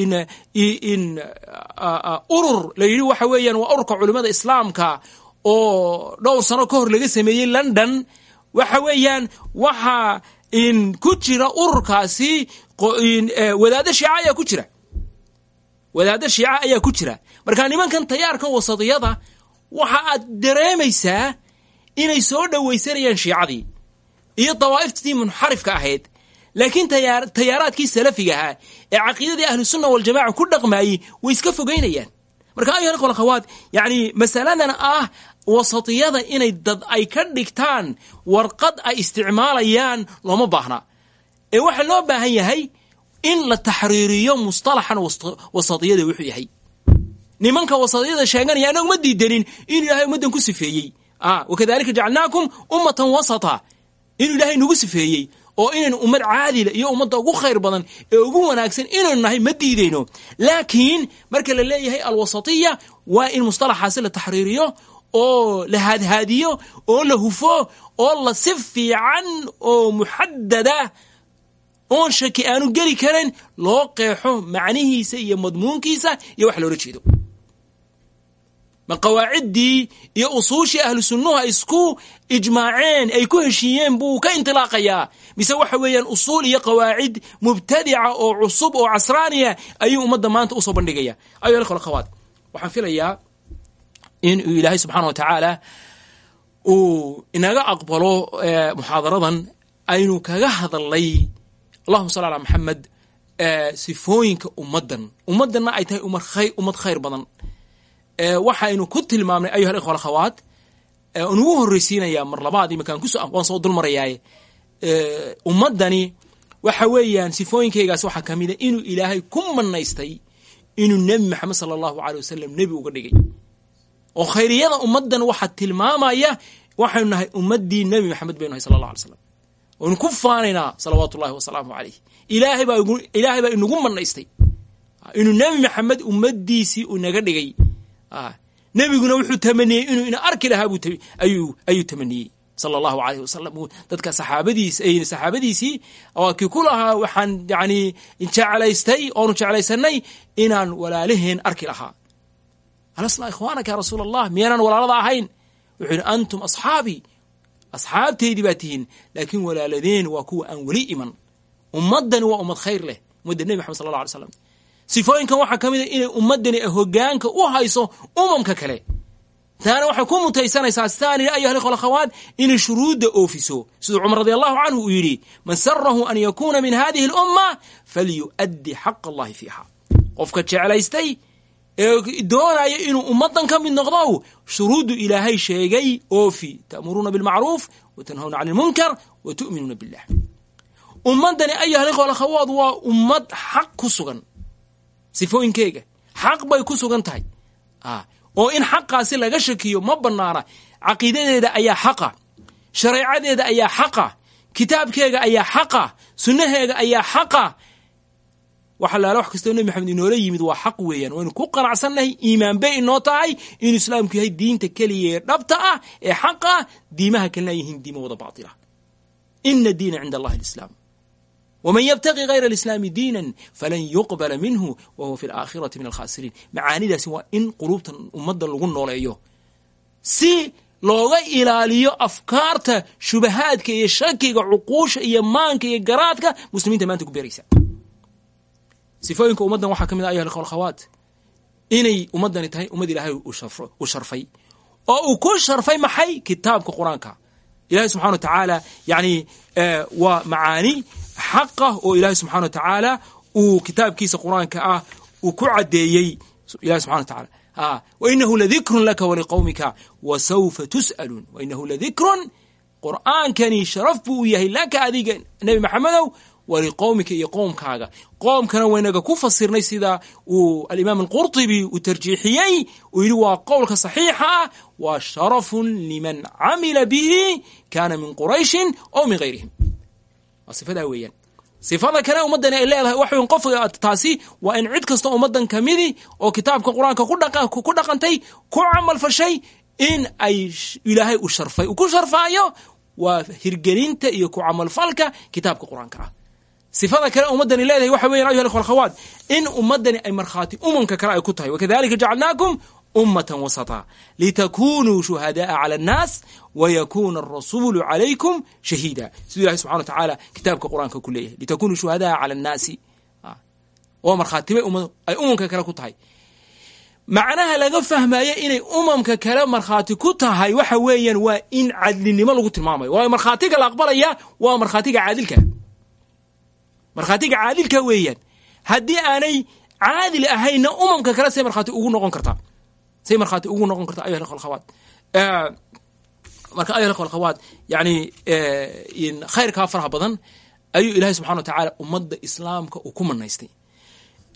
in in urur la yidhi waxa weeyaan waa ururka culimmada islaamka oo dhowr sano ka hor laga sameeyey london. Waxa weeyaan waxa in ku jira ururkaasi wadaaddo shiica ayaa ku jira. Wadaaddo shiica ayaa ku jira. Marka nimankan tayaarkan wasadiyada waxa aad dareemaysaa inay soo dhowaysanayaan shiicadii iyo dawaa'iftii munxarifka ahayd. Laakiin tayaaraadkii salafiga ahaa ee caqiidadii ahlusunna waljamaca ku dhaqmaayey way iska fogeynayaan. Marka ayuha ikhwa akhawaat yacni masaladan ah wasatiyada inay dad ay ka dhigtaan warqad ay isticmaalayaan looma baahna. Ee waxaa loo baahan yahay in la taxriiriyo mustalaxan wasatiyada wuxuu yahay. Nimanka wasatiyada sheeganaya anagu ma diidanin inuu ilaahay ummaddan ku sifeeyey. Wakadalika jacalnaakum ummatan wasata. Inuu ilaahay nagu sifeeyey oo inaynu ummad caadila iyo ummadda ugu khayr badan ee ugu wanaagsan inaynu nahay ma diidayno. Laakiin marka la leeyahay alwasatiya waa in mustalaxaasi la taxriiriyo oo la haadhaadiyo oo la hufo oo la si fiican oo muxadada oon shaki aanu geli karin loo qeexo macnihiisa iyo madmuunkiisa iyo wax loola jeedo. Ma qawaaciddii iyo usuushii ahlu sunnuhu ay isku ijmaaceen ay ku heshiiyeen buu ka intilaaqayaa. Mise waxa weeyaan usuul iyo qawaacid mubtadica oo cusub oo casraaniya ayuu ummadda maanta u soo bandhigaya. Ayo akhawaat waxaan filayaa in uu ilaahay subxaana wa tacaala uu inaga aqbalo muxaadaradan aynu kaga hadalnay allahuma salli alaa maxamed sifooyinka ummaddan. Ummaddanna ay tahay ummad khayr badan. Waxaynu ku tilmaamnay ayuha alikhwa alakhawaat nugu horreysiinayaa mar labaad iminkaan kuso waan soo dulmarayaaye ummaddani waxa weeyaan sifooyinkaygaas waxaa ka mida inuu ilaahay ku manaystay inuu nebi maxamed sala allahu aley wasalam nebi uga dhigay oo khayriyada ummaddan waxaa tilmaamaya waxaynu nahay ummaddii nebi maxamed baynu nahay sala allah alay slam waynu ku faanaynaa salawaatu ullahi wasalaamu calayh ilaahay baa ilaahay inagu manaystay inuu nebi maxamed ummaddiisii uu naga dhigay. Nebiguna wuxuu tamaniyey inuu ina arki lahaa ayuu tamaniyey sala allahu alayh wasalam dadka saxaabadiis saxaabadiisii waa kii ku lahaa waxaan yani jeclaystay oonu jeclaysanay inaan walaalaheen arki lahaa alasnaa ikhwaanaka ya rasuula allah miyaanan walaalada ahayn? Wuxuu yidhi antum asxaabii asxaabteydii baa tihiin laakiin walaaladeen waa kuwa aan weli iman. Ummaddani waa ummad khayr leh ummadda nebi maxamed sala allah alay slam sifooyinkan waxaa ka mid a inay ummaddani hogaanka u hayso umamka kale. Taana waxay ku mutaysanaysaa sidaan yidhi ayuha likhwa akhawaat inay shuruudda oofiso. Siduu cumar radi allahu canhu uu yidhi man sarahu an yakuuna min hadihi alumma falyu'addi xaqa allahi fiiha. Qofka jeclaystay ee doonaya inuu ummaddan ka mid noqdo shuruuddu ilaahay sheegay oofi ta'muruuna bilmacruuf wa tanhawna cani lmunkar wa tu'minuuna billah. Ummaddani likhwa akhawaat waa ummad xaq ku sugan sifooyinkeega. Xaq bay ku sugan tahay. Oo in xaqaasi laga shakiyo ma banaana caqiidadeeda ayaa xaqa shareecadeeda ayaa xaqa kitaabkeega ayaa xaqa sunnaheega ayaa xaqa waxa laala wax kastoo nebi maxamed inoola yimid waa xaq weeyaan. Waynu ku qanacsannahay iimaan bay inoo tahay. Inuu islaamku yahay diinta keliya ee dhabta ah ee xaqa ah diimaha kalena ay yihiin diimo wada baatila. Ina diina cinda allahi alislaam. Wman ybtaqi hayra alislaami diinan falan yuqbala minhu wa huwa fi alaakhirati min alkhaasiriin macaanidaasi waa in quluubta ummadda lagu nooleeyo. Si looga ilaaliyo afkaarta shubahaadka iyo shakiga cuquusha iyo maanka iyo garaadka muslimiinta maanta ku beeraysa sifooyinka ummaddan waxaa ka mid a ayuha akhawaat inay ummaddani tahay ummad ilaahay u sharfay. Oo uu ku sharfay maxay? Kitaabka qur'aanka. Ilahay subxana wa tacaala yani waa macaani xaqa oo ilaahay subxana wa tacaala uu kitaabkiisa qur'aanka ah uu ku caddeeyey. Ilahi subxana wa taala wainahu ladikrun laka waliqowmika wasawfa tus'aluun wainahu ladikrun qur'aankani sharaf buu u yahay laka adiga nebi maxamedow waliqowmika iyo qowmkaaga. Qoomkana waynaga ku fasirnay sida uu alimaam alqurطibi uu tarjiixiyey uu yidhi waa qowlka saxiixa ah waa sharafun liman camila bihi kana min qurayshin ow min gayrihim. Waa sifadaa weeyaan. Sifada kale ummaddani ay leedahay wax weyn taasi waa in cid kasta ummaddan kamidi oo kitaabka qur'aanka ku dhaqantay ku camal fashay in ay ilaahay u sharfay. Ku sharfaayo waa hirgelinta iyo ku camalfalka kitaabka qur'aanka ah sifada kale ummaddani leedahay waxa weyan ayuha ikhwa akhawaat in ummaddani ay markhaati umamka kale ay ku tahay. Wakadalika jacalnaakum ummatan wasata. Litakunuu shuhada'a cala annaas wayakuna arasuulu calaykum shahiida. Siduu ilahay subxana wa tacaala kitaabka qur'aanka ku leeyahay. Litakunuu shuhada'a cala annaasi oo markhaatibay ay umamka kale ku tahay. Macnaha laga fahmaya inay umamka kale markhaati ku tahay waxa weeyaan waa in cadlinimo lagu tilmaamayo waayo markhaatiga la aqbalaya waa markhaatiga caadilka markhaatiga caadilka weeyaan haddii aanay caadil ahayna umamka kale say markhaati ugu noqon kartaa say markhaati ugu noqon kartaa ayuha ikhwa alkhawaat marka ayuha ikhwa alkhawaat yani khayrkaa faraha badan ayuu ilaahay subxana wa tacaala ummadda islaamka uu ku manaystay.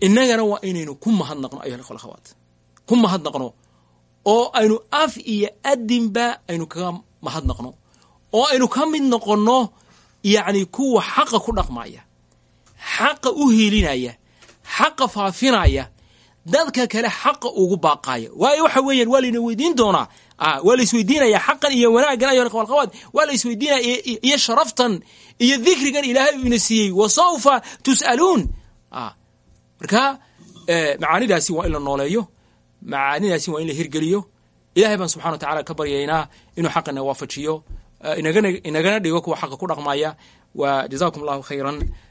Innagana waa inaynu ku mahadnaqno ayuha ikhwa alkhawaat ku mahadnaqno. Oo aynu af iyo adinba aynu kaga mahadnaqno. Oo aynu ka mid noqonno yacni kuwa xaqa ku dhaqmaya xaqa u hiilinaya xaqa faafinaya dadka kale xaqa ugu baaqaaya waayo waxa weeyaan waa layna weydiin doonaa. Waa la isweydiinaya xaqan iyo wanaaggan ikhwa alkhawaat waa la isweydiinaya iyo sharaftan iyo dikrigan ilaahay uu ina siiyey. Wa sawfa tus'aluun. Marka macaanidaasi waa in la nooleeyo macaanidaasi waa in la hirgeliyo. Ilahay baan subxana wa tacala ka baryaynaa inuu xaqana waafajiyo. Inagana dhigo kuwa xaqa ku dhaqmaya wa jazakum allahu khayran